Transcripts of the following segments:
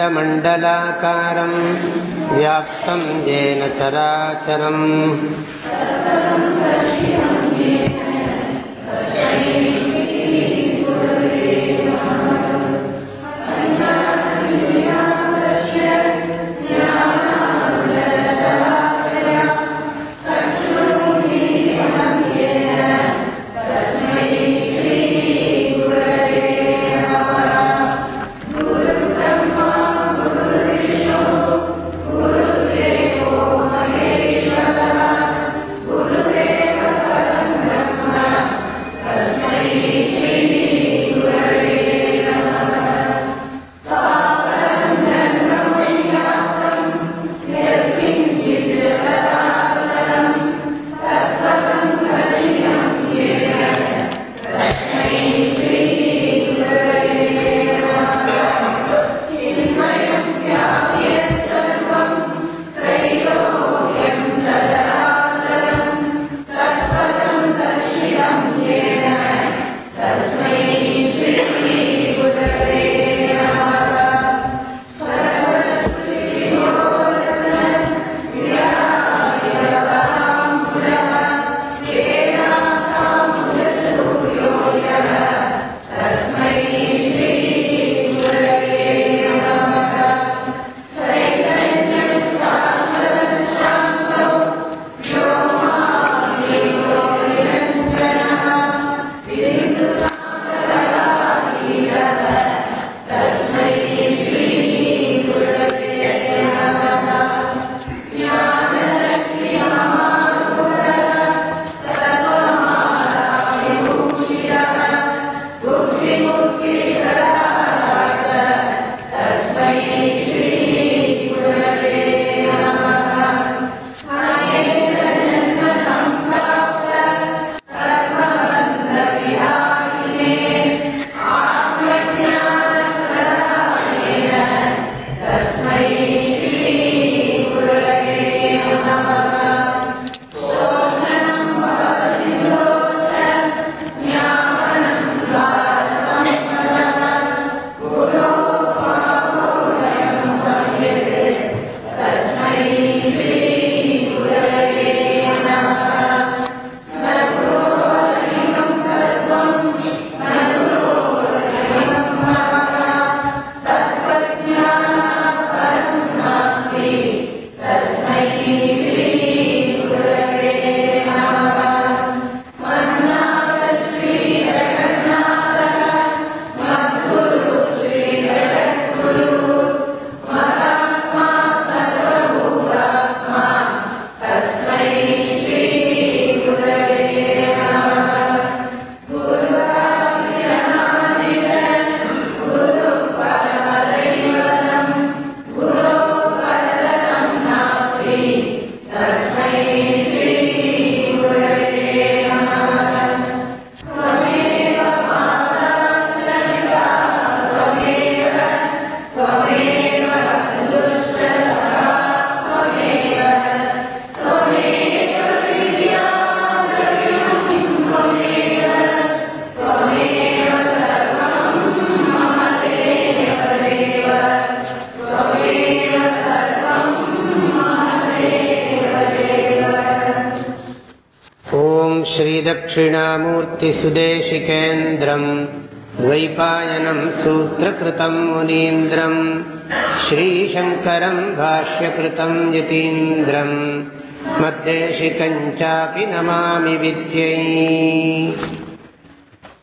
खण्डमण्डलाकारम् व्याप्तं येन चराचरम्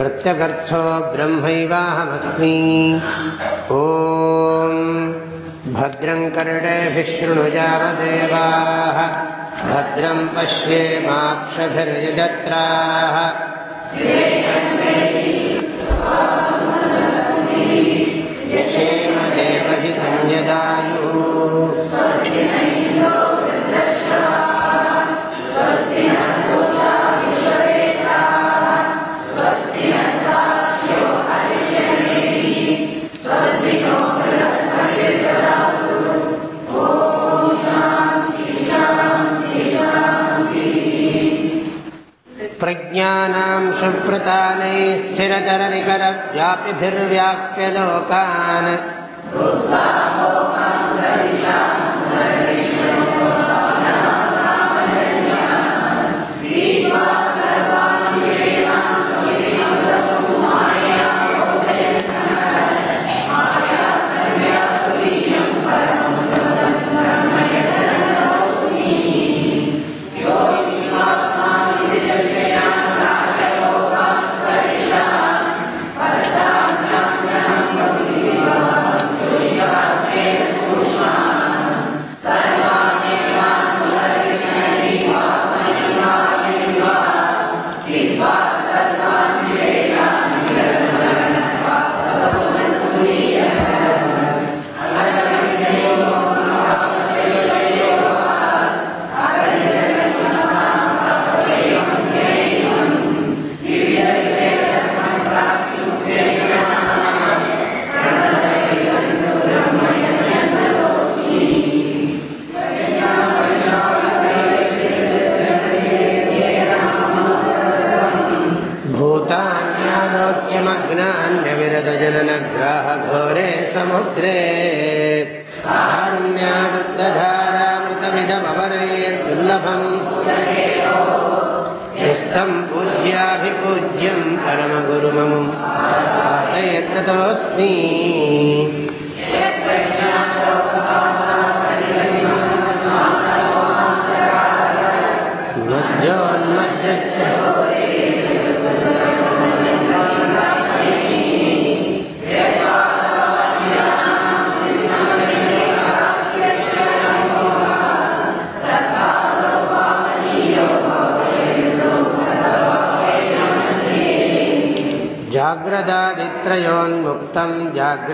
प्रत्यगर्थो ब्रह्मैवाहमस्मि। ॐ भद्रं कर्णेभिशृणुजामदेवाः भद्रं पश्येमाक्षभिर्यजत्राः यशेम देवहि प्रज्ञानां सुप्रतानैः स्थिरचरनिकरव्यापिभिर्व्याप्य लोकान्।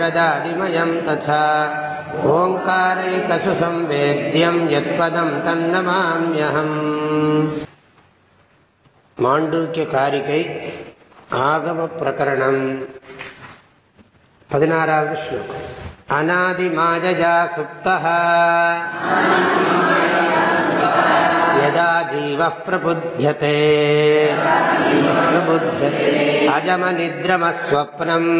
प्रदादिमयं तथा ओङ्कारैकसु संवेद्यं यत्पदं तन्नमाम्यहम् माण्डूक्यकारिकै आगमप्रकरणम् पदिनारावद् श्लोकम् अनादिमायया सुप्तः यदा जीवः प्रबुध्यते प्रबुध्यते अजमनिद्रमस्वप्नम्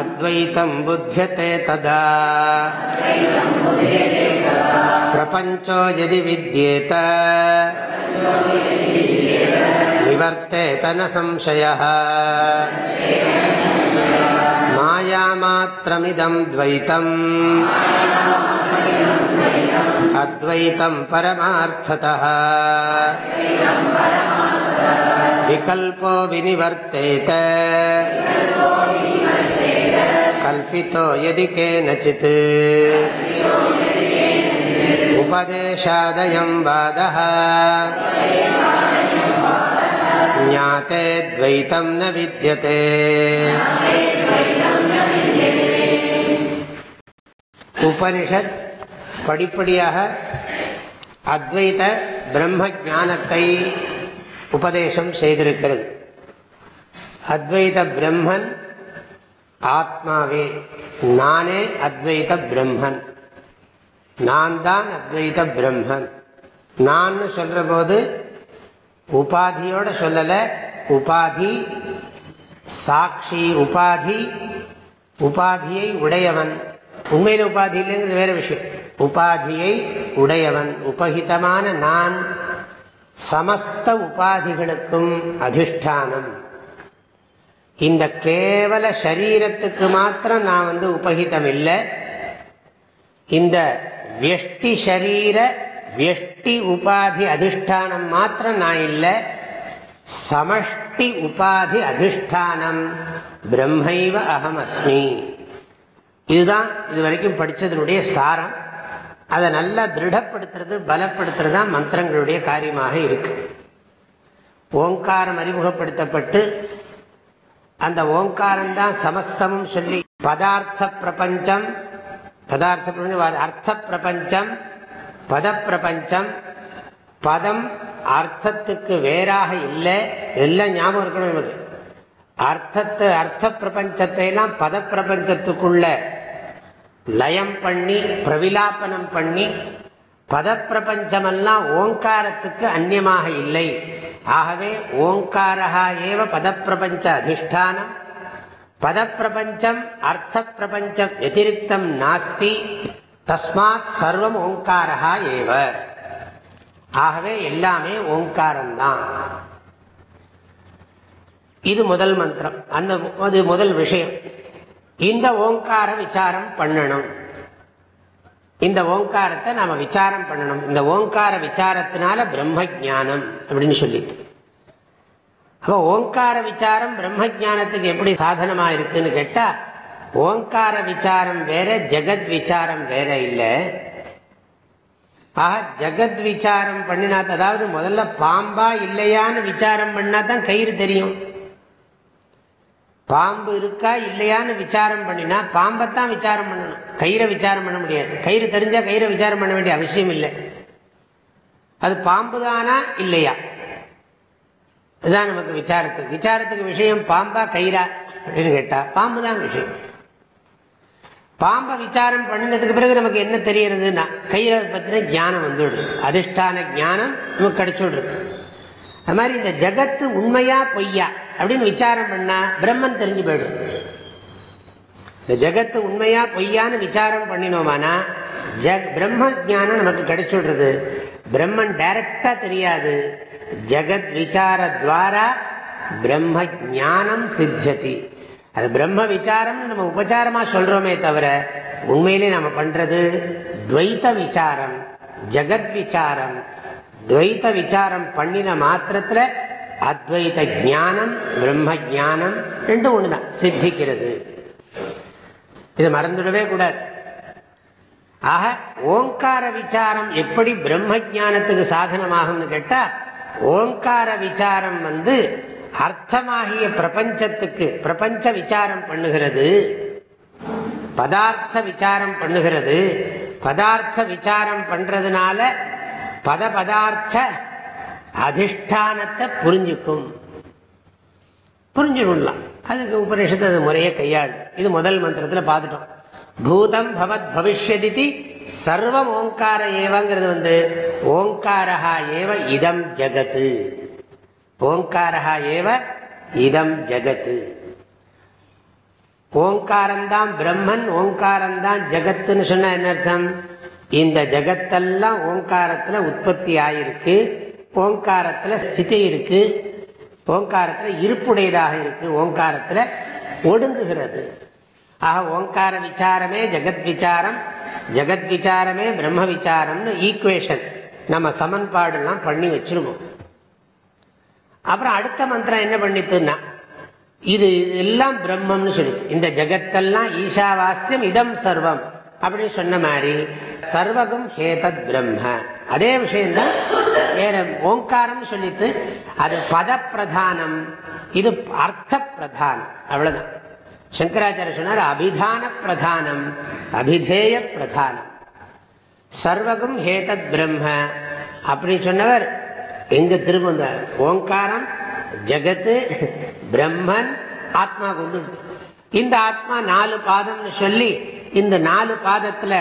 अद्वैतं बुध्यते तदा प्रपञ्चो यदि विद्येत निवर्तेत न संशयः मायामात्रमिदं द्वैतम् अद्वैतं परमार्थतः विकल्पो विनिवर्तेत कल्पितो यदि केनचित् उपदेशादयं वादः ज्ञाते द्वैतं न विद्यते உபனிஷத் படிப்படியாக அத்வைத பிரம்ம ஞானத்தை உபதேசம் செய்திருக்கிறது அத்வைத பிரம்மன் ஆத்மாவே நானே அத்வைத பிரம்மன். நான் தான் அத்வைத பிரம்மன். நான் சொல்ற போது உபாதியோட சொல்லலை உபாதி சாட்சி உபாதி உபாதியை உடையவன். உண்மையில உபாதி இல்லைங்கிறது வேற விஷயம். உபாதியை உடையவன் உபகிதமான நான் சமஸ்த உபாதிகளுக்கும் அதிஷ்டானம். இந்த கேவல சரீரத்துக்கு மாத்திரம் நான் வந்து உபகிதம் இல்லை இந்த வியஷ்டி சரீர வியஷ்டி உபாதி அதிஷ்டானம் மாத்திரம் நான் இல்லை. சமஷ்டி உபாதி அதிஷ்டானம் பிரம்மைவ அஸ்மி இதுதான் இது வரைக்கும் படித்ததனுடைய சாரம். அதை நல்லா திருடப்படுத்துறது பலப்படுத்துறது தான் மந்திரங்களுடைய காரியமாக இருக்கு. ஓங்காரம் அறிமுகப்படுத்தப்பட்டு அந்த ஓங்காரம்தான் சமஸ்தமும் சொல்லி பதார்த்த பிரபஞ்சம் பதார்த்த பிரபஞ்சம் அர்த்த பிரபஞ்சம் பத பிரபஞ்சம் பதம் அர்த்தத்துக்கு வேறாக இல்லை எல்லாம் ஞாபகம் இருக்கணும் நமக்கு. அர்த்தத்தை அர்த்த பிரபஞ்சத்தை எல்லாம் பத பிரபஞ்சத்துக்குள்ள லயம் பண்ணி பிரவிலாபனம் பண்ணி பதப்பிரபஞ்சமெல்லாம் ஓங்காரத்துக்கு அந்நியமாக இல்லை. ஆகவே ஓங்காரா ஏவ பதப்பிரபஞ்ச அதிஷ்டானம். பதப்பிரபஞ்சம் அர்த்த பிரபஞ்சம் வத்திரிக்தம் நாஸ்தி. தஸ்மாத் சர்வம் ஓங்காரா ஏவ. ஆகவே எல்லாமே ஓங்காரம்தான் இது முதல் மந்திரம். அந்த அது முதல் விஷயம். இந்த ஓங்கார விசாரம் பண்ணணும். இந்த ஓங்காரத்தை நாம விசாரம் பண்ணணும். இந்த ஓங்கார விசாரத்தினால பிரம்ம ஜானம் அப்படின்னு சொல்லிட்டு. அப்போ ஓங்கார விசாரம் பிரம்ம ஜானத்துக்கு எப்படி சாதனமா இருக்குன்னு கேட்டா ஓங்கார விசாரம் வேற ஜெகத் விசாரம் வேற இல்லை. ஆக ஜெகத் விசாரம் பண்ணினா அதாவது முதல்ல பாம்பா இல்லையான்னு விசாரம் பண்ணா தான் கயிறு தெரியும். பாம்பு இருக்கா இல்லையான்னு விசாரம் பண்ணினா பாம்பைத்தான் விசாரம் பண்ணணும். கயிறை விசாரம் பண்ண முடியாது. கயிறு தெரிஞ்சா கயிறை விசாரம் பண்ண வேண்டிய அவசியம் இல்லை. அது பாம்பு தானா இல்லையா? இதுதான் நமக்கு விசாரத்துக்கு. விசாரத்துக்கு விஷயம் பாம்பா கயிறா அப்படின்னு கேட்டால் பாம்பு தான் விஷயம். பாம்பை விசாரம் பண்ணினதுக்கு பிறகு நமக்கு என்ன தெரியறதுன்னா கயிறை பற்றின ஞானம் வந்துடுது அதிஷ்டான ஞானம் நமக்கு கிடைச்சுடுறது அது மாதிரி இந்த ஜகத்து உண்மையா பொய்யா அப்படின்னு விசாரம் பண்ணா பிரம்மன் தெரிஞ்சு போயிடும். இந்த ஜகத்து உண்மையா பொய்யான்னு விசாரம் பண்ணினோமானா ஜக் பிரம்ம ஜானம் நமக்கு கிடைச்சுடுறது. பிரம்மன் டைரக்டா தெரியாது. ஜகத் விசார துவாரா பிரம்ம ஜானம் சித்தியதி. அது பிரம்ம விசாரம் நம்ம உபச்சாரமா சொல்றோமே தவிர உண்மையிலே நம்ம பண்றது துவைத்த விசாரம் ஜகத் விசாரம் துவைத்த விசாரம் பண்ணின மாத்திரத்துல அத்வைத ஞானம் பிரம்ம ஜானம் ரெண்டும் ஒண்ணுதான் சித்திக்கிறது. இது மறந்துடவே கூடாது. ஆக ஓங்கார விசாரம் எப்படி பிரம்ம ஜானத்துக்கு சாதனமாகும்னு கேட்டா ஓங்கார விசாரம் வந்து அர்த்தமாகிய பிரபஞ்சத்துக்கு பிரபஞ்ச விசாரம் பண்ணுகிறது பதார்த்த விசாரம் பண்ணுகிறது பதார்த்த விசாரம் பண்றதுனால பத பதார்த்த அதிஷ்டானத்தை புரிஞ்சுக்கும். புரிஞ்சுடலாம் அதுக்கு உபநிஷத்து அது முறையே கையாளு இது முதல் மந்திரத்தில் பார்த்துட்டோம். பூதம் பவத் பவிஷ்யதி சர்வம் ஓங்கார ஏவங்கிறது வந்து ஓங்காரஹா ஏவ இதம் ஜகத்து. ஓங்காரஹா ஏவ இதம் ஜகத்து. ஓங்காரம்தான் பிரம்மன் ஓங்காரம்தான் ஜகத்துன்னு சொன்னா என்ன அர்த்தம்? இந்த ஜகத்தெல்லாம் ஓங்காரத்தில் உற்பத்தி ஆயிருக்கு ஓங்காரத்தில் ஸ்திதி இருக்கு ஓங்காரத்தில் இருப்புடையதாக இருக்கு ஓங்காரத்தில் ஒடுங்குகிறது. ஆக ஓங்கார விசாரமே ஜெகத் விசாரம் ஜெகத் விசாரமே பிரம்ம விசாரம்னு ஈக்குவேஷன் நம்ம சமன்பாடுலாம் பண்ணி வச்சிருக்கோம் அப்புறம் அடுத்த மந்திரம் என்ன பண்ணித்துன்னா இது எல்லாம் பிரம்மம்னு சொல்லி இந்த ஜெகத்தெல்லாம் ஈஷாவாஸ்யம் இதம் சர்வம். அப்படின்னு சொன்ன மாதிரி சர்வகம் ஹேதத் பிரம்ம. அதே விஷயம்தான் வேற ஓங்காரம் சொல்லிட்டு அது பத பிரதானம் இது அர்த்த பிரதானம் அவ்வளவுதான். சங்கராச்சாரிய சொன்னார் அபிதான பிரதானம் அபிதேய பிரதானம் சர்வகம் ஹேதத் பிரம்ம. அப்படின்னு சொன்னவர் எங்க திரும்ப ஓங்காரம் ஜகத்து பிரம்மன் ஆத்மா கொண்டு இந்த ஆத்மா நாலு பாதம்னு சொல்லி இந்த நாலு பாதத்துல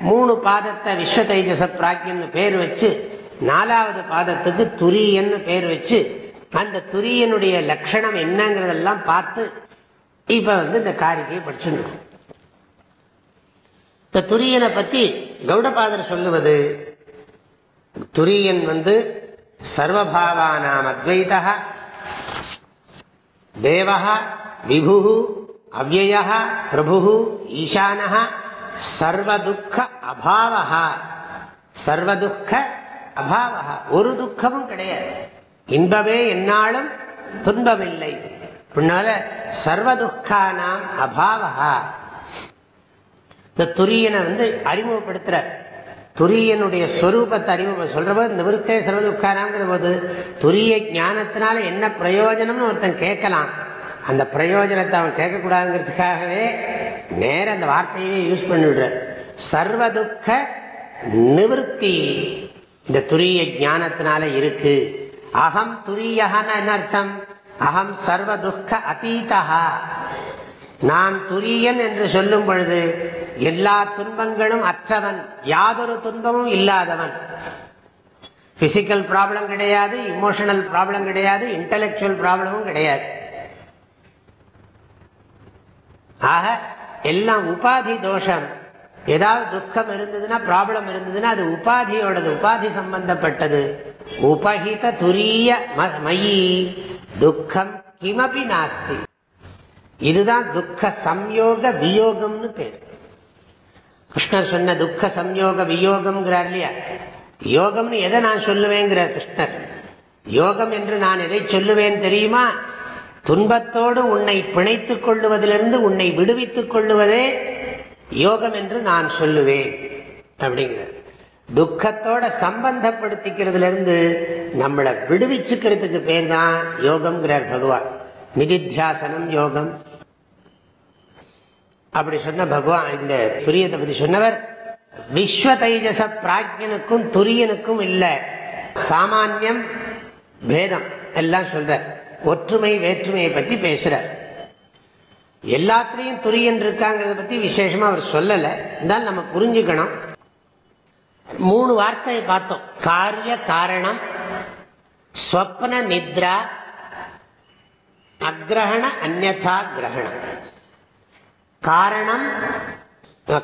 மூணு பாதத்தை விஸ்வ தேஜச பிராக்கியன்னு பேர் வச்சு நாலாவது பாதத்துக்கு துரியன்னு பேர் வச்சு அந்த துரியனுடைய லட்சணம் என்னங்கிறதெல்லாம் பார்த்து இப்ப வந்து இந்த காரிக்கையை படிச்சுருக்கோம் இந்த துரியனை பத்தி கௌடபாதர் சொல்லுவது துரியன் வந்து சர்வபாவானாம் அத்வைதா தேவா விபு அவ்வய பிரபு ஈசான சர்வதுக்க அபாவா சர்வதுக்க அபாவா ஒரு துக்கமும் கிடையாது. இன்பமே என்னாலும் துன்பமில்லை. பின்னால சர்வதுக்கானாம் அபாவா இந்த துரியனை வந்து அறிமுகப்படுத்துற துரியனுடைய ஸ்வரூபத்தை அறிமுக சொல்றபோது நிவர்த்தே சர்வதுக்கானாங்கிற போது துரிய ஞானத்தினால என்ன பிரயோஜனம்னு ஒருத்தன் கேட்கலாம். அந்த பிரயோஜனத்தை அவன் கேட்கக்கூடாதுங்கிறதுக்காகவே நேர அந்த வார்த்தையவே யூஸ் பண்ணிவிடுற. சர்வதுக்க நிவர்த்தி இந்த துரிய ஜானத்தினால இருக்கு. அகம் துரியகன என்ன அர்த்தம்? அகம் சர்வ துக்க அதீதா துரியன் என்று சொல்லும் பொழுது எல்லா துன்பங்களும் அற்றவன். யாதொரு துன்பமும் இல்லாதவன். பிசிக்கல் ப்ராப்ளம் கிடையாது இமோஷனல் ப்ராப்ளம் கிடையாது இன்டலெக்சுவல் ப்ராப்ளமும் கிடையாது. ஆக எல்லாம் உபாதி தோஷம். ஏதாவது துக்கம் இருந்ததுன்னா ப்ராப்ளம் இருந்ததுன்னா அது உபாதியோடது உபாதி சம்பந்தப்பட்டது. உபகித துரிய மயி. துக்கம் கிமபி நாஸ்தி. இதுதான் துக்க சம்யோக வியோகம்னு பேர். கிருஷ்ணர் சொன்ன துக்க சம்யோக வியோகம்ங்கிறார் இல்லையா? யோகம்னு எதை நான் சொல்லுவேங்கிறார் கிருஷ்ணர்? யோகம் என்று நான் எதை சொல்லுவேன் தெரியுமா? துன்பத்தோடு உன்னை பிணைத்துக் கொள்ளுவதிலிருந்து உன்னை விடுவித்துக் கொள்ளுவதே யோகம் என்று நான் சொல்லுவேன் அப்படிங்கிறது துக்கத்தோட சம்பந்தப்படுத்திக்கிறதுல இருந்து நம்மளை விடுவிச்சுக்கிறதுக்கு பேர் தான் யோகம்ங்கிறார் பகவான். நிதித்தியாசனம் யோகம். அப்படி சொன்ன பகவான் இந்த துரியத்தை பத்தி சொன்னவர் விஸ்வ தைஜச பிராஜ்யனுக்கும் துரியனுக்கும் இல்லை சாமானியம் பேதம் எல்லாம் சொல்ற ஒற்றுமை வேற்றுமையை பத்தி பேசுற எல்லாத்திலையும் துரியன் இருக்காங்கிறத பத்தி விசேஷமா அவர் சொல்லலை. இருந்தாலும் நம்ம புரிஞ்சுக்கணும். மூணு வார்த்தையை பார்த்தோம். காரிய காரணம் ஸ்வப்ன நித்ரா அக்ரஹண அந்நா கிரகணம். காரணம்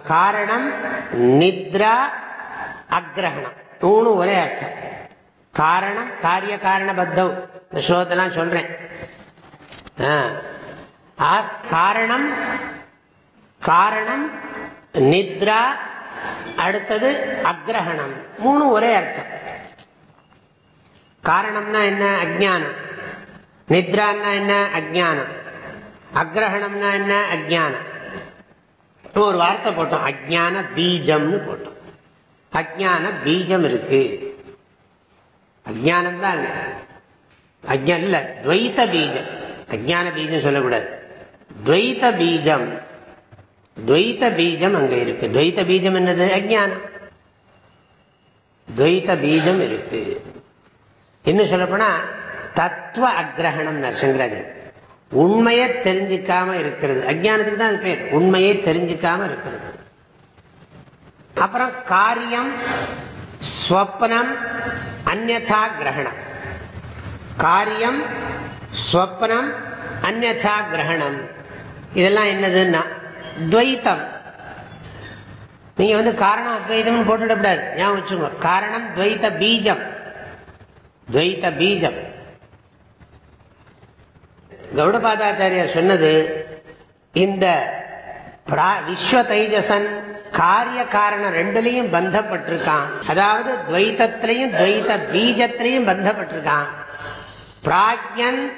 காரணம் நித்ரா அக்ரஹணம். மூணு ஒரே அர்த்தம். காரணம் காரிய காரண பத்தவ் இந்த ஸ்லோகத்தெல்லாம் சொல்றேன். காரணம் காரணம் நித்ரா அடுத்தது அக்ரஹணம். மூணு ஒரே அர்த்தம். காரணம்னா என்ன? அஜானம் நித்ரான்னா என்ன? அஜானம் அக்ரஹணம்னா என்ன? அஜானம் ஒரு வார்த்தை போட்டோம். அஜான பீஜம்னு போட்டோம். அஜான பீஜம் இருக்கு. அஜானம் தான் அஜ்ஞம் இல்ல துவைத்த பீஜம். அஜான பீஜம் சொல்லக்கூடாது. துவைத்த பீஜம். துவைத்த பீஜம் அங்க இருக்கு. துவைத்த பீஜம் என்னது? அஜானம் துவைத்த பீஜம் இருக்கு. இன்னும் சொல்லப்போனா தத்துவ அக்ரஹணம் நரசங்கராஜன் உண்மையை தெரிஞ்சுக்காம இருக்கிறது. அஜானத்துக்கு தான் அது பேர். உண்மையை தெரிஞ்சுக்காம இருக்கிறது. அப்புறம் காரியம் ஸ்வப்னம் அந்நா கிரகணம். காரியம் ஸ்வப்னம் அந்நா கிரகணம். இதெல்லாம் என்னதுன்னா துவைத்தம். நீங்கள் வந்து காரணம் அத்வைதம் போட்டுவிடக்கூடாது ஏன் வச்சுங்க காரணம் துவைத்த பீஜம். துவைத்த பீஜம். கௌடபாதாச்சாரியார் சொன்னது இந்த விஸ்வ தைஜசன் காரிய காரணம் ரெண்டுலையும் பந்தப்பட்டிருக்கான். அதாவது துவைத்தத்திலையும் துவைத்த பீஜத்திலையும் பந்தப்பட்டிருக்கான். பிராஜ்யன்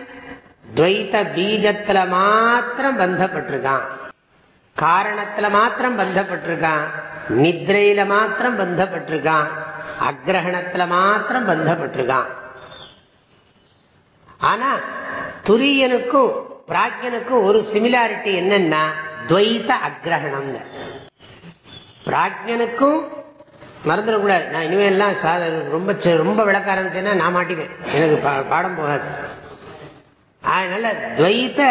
துவைத்த பீஜத்துல மாத்திரம் பந்தப்பட்டிருக்கான். காரணத்துல மாத்திரம் பந்தப்பட்டிருக்கான். நித்ரையில மாத்திரம் பந்தப்பட்டிருக்கான். அக்ரஹணத்துல மாத்திரம் பந்தப்பட்டிருக்கான். ஆனா துரியனுக்கும் பிராஜ்யனுக்கும் ஒரு சிமிலாரிட்டி என்னன்னா துவைத்த அக்ரஹணம் பிராஜ்யனுக்கும் மறந்துடக்கூடாது. நான் இனிமேல்லாம் ரொம்ப ரொம்ப விளக்க ஆரம்பிச்சேன்னா நான் மாட்டிப்பேன். எனக்கு பாடம் போகாது. அதனால துவைத்த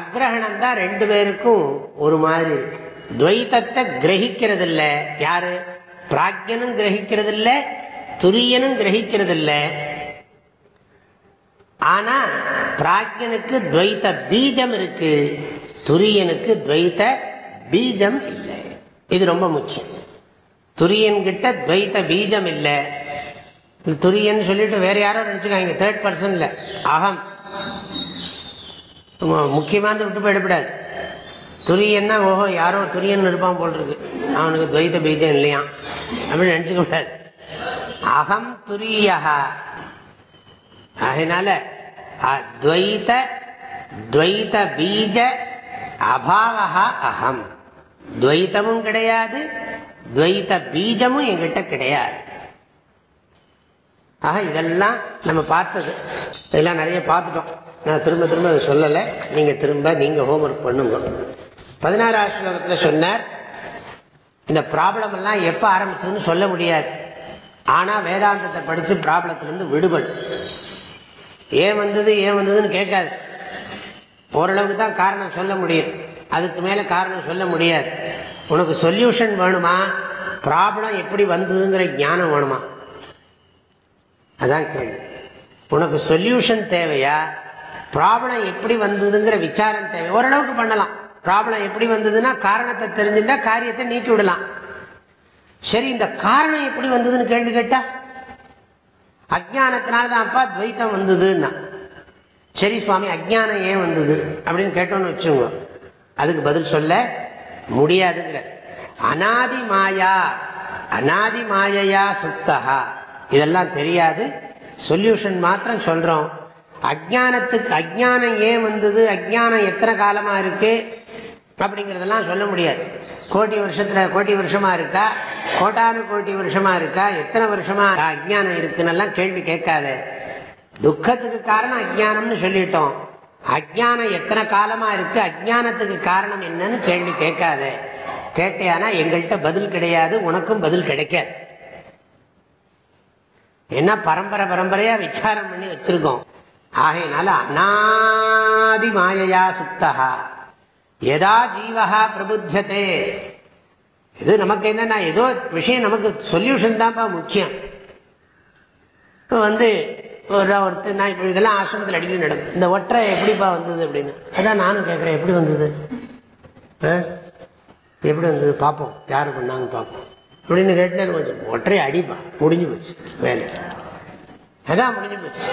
அக்ரஹணம் தான் ரெண்டு பேருக்கும் ஒரு மாதிரி இருக்கு. துவைத்தத்தை கிரகிக்கிறது இல்லை யாரு? பிராக்யனும் கிரகிக்கிறது இல்லை துரியனும் கிரகிக்கிறது இல்ல ஆனா பிராக்யனுக்கு துவைத்த பீஜம் இருக்கு துரியனுக்கு துவைத்த பீஜம் இல்லை. இது ரொம்ப முக்கியம். துரியன் கிட்ட துவைத்த பீஜம் இல்லை. துரியன் சொல்லிட்டு வேற யாரோ நினைச்சுக்காங்க தேர்ட் பர்சன்ல அகம். முக்கியமானது விட்டு போயிடக்கூடாது துரியன்னா ஓஹோ யாரோ துரியன் இருப்பான் போல் இருக்கு அவனுக்கு துவைத்த பீஜம் இல்லையா அப்படின்னு நினச்சிக்க கூடாது. அகம் துரியா அதனால துவைத்த துவைத்த பீஜ அபாவா அகம். துவைத்தமும் கிடையாது துவைத்த பீஜமும் எங்கிட்ட கிடையாது. ஆக இதெல்லாம் நம்ம பார்த்தது. இதெல்லாம் நிறைய பார்த்துட்டோம். நான் திரும்ப திரும்ப அதை சொல்லலை. நீங்கள் திரும்ப நீங்கள் ஹோம்ஒர்க் பண்ணுங்க. பதினாறாம் ஸ்லோகத்தில் சொன்னார் இந்த ப்ராப்ளம் எல்லாம் எப்போ ஆரம்பிச்சதுன்னு சொல்ல முடியாது. ஆனால் வேதாந்தத்தை படித்து ப்ராப்ளத்திலேருந்து விடுபடும் ஏன் வந்தது ஏன் வந்ததுன்னு கேட்காது. ஓரளவுக்கு தான் காரணம் சொல்ல முடியும். அதுக்கு மேலே காரணம் சொல்ல முடியாது. உனக்கு சொல்யூஷன் வேணுமா? ப்ராப்ளம் எப்படி வந்ததுங்கிற ஞானம் வேணுமா? அதான் கேள்வி. உனக்கு சொல்யூஷன் தேவையா? ப்ராப்ளம் எப்படி வந்ததுங்கிற விசாரம் தேவை. ஓரளவுக்கு பண்ணலாம். ப்ராப்ளம் எப்படி வந்ததுன்னா காரணத்தை தெரிஞ்சுட்டா காரியத்தை நீக்கி விடலாம். சரி இந்த காரணம் எப்படி வந்ததுன்னு கேள்வி கேட்டா? அஜானத்தினால தான் அப்பா துவைத்தம் வந்ததுன்னா. சரி சுவாமி அஜ்ஞானம் ஏன் வந்தது? அப்படின்னு கேட்டோன்னு வச்சுங்க அதுக்கு பதில் சொல்ல முடியாதுங்கிற. அனாதி மாயா அனாதி மாயையா சுத்தகா இதெல்லாம் தெரியாது. சொல்யூஷன் மாத்திரம் சொல்றோம். அஜ்ஞானத்துக்கு அஜ்ஞானம் ஏன் வந்தது? அஜானம் எத்தனை காலமா இருக்கு? அப்படிங்கிறதெல்லாம் சொல்ல முடியாது. கோடி வருஷத்துல கோடி வருஷமா இருக்கா? கோட்டானு கோடி வருஷமா இருக்கா? எத்தனை வருஷமா அஜ்ஞானம் இருக்குன்னெல்லாம் கேள்வி கேட்காத. துக்கத்துக்கு காரணம் அஜ்ஞானம்னு சொல்லிட்டோம். அஜானம் எத்தனை காலமா இருக்கு? அஜ்ஞானத்துக்கு காரணம் என்னன்னு கேள்வி கேட்காத. கேட்டேனா எங்கள்கிட்ட பதில் கிடையாது உனக்கும் பதில் கிடைக்காது. என்ன பரம்பரை பரம்பரையா விசாரம் பண்ணி வச்சிருக்கோம். ஆகையினால அநாதி மாயையா சுப்தகா எதா ஜீவகா பிரபுத்தியதே. இது நமக்கு என்னன்னா ஏதோ விஷயம் நமக்கு சொல்யூஷன் தான்ப்பா முக்கியம். இப்போ வந்து ஒரு ஒருத்தர். நான் இப்போ இதெல்லாம் ஆசிரமத்தில் அடிக்கடி நடக்கும். இந்த ஒற்றை எப்படிப்பா வந்தது அப்படின்னு? அதான் நானும் கேட்குறேன் எப்படி வந்தது? ஆ? எப்படி வந்தது? பார்ப்போம். யார் பண்ணாங்க பார்ப்போம். அப்படின்னு கேட்டேன் கொஞ்சம். ஒற்றை அடிப்பா. முடிஞ்சு போச்சு. வேலை. அதான் முடிஞ்சு போச்சு.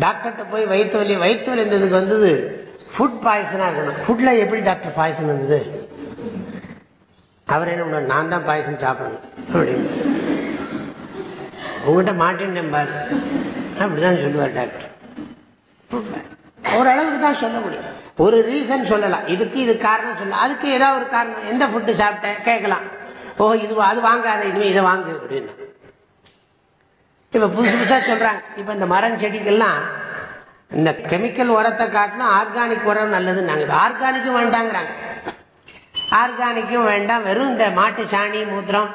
டாக்டர்கிட்ட போய் வயிற்று வலி வயிற்று வலி இருந்ததுக்கு வந்தது ஃபுட் பாய்சனாக இருக்கணும். ஃபுட்டில் எப்படி டாக்டர் பாய்சன் வந்தது? அவர் என்ன பண்ணார்? நான் தான் பாயசம் சாப்பிடணும். அப்படின்னு. உங்கள்கிட்ட மாட்டேன் அப்படிதான் சொல்லுவார் டாக்டர் ஓரளவுக்கு தான் சொல்ல முடியும். ஒரு ரீசன் சொல்லலாம். இதுக்கு இது காரணம் சொல்லலாம். அதுக்கு ஏதாவது ஒரு காரணம். எந்த ஃபுட்டு சாப்பிட்டேன்? கேட்கலாம். ஓ இது அது வாங்காத இனிமேல் இதை வாங்கு அப்படின்னு. இப்போ புதுசு புதுசாக சொல்கிறாங்க இப்போ இந்த மரம் செடிக்கெல்லாம் இந்த கெமிக்கல் உரத்தை காட்டிலும் ஆர்கானிக் உரம் நல்லதுன்னு நாங்கள் ஆர்கானிக்கும் வேண்டாங்கிறாங்க. ஆர்கானிக்கும் வேண்டாம். வெறும் இந்த மாட்டு சாணி மூத்திரம்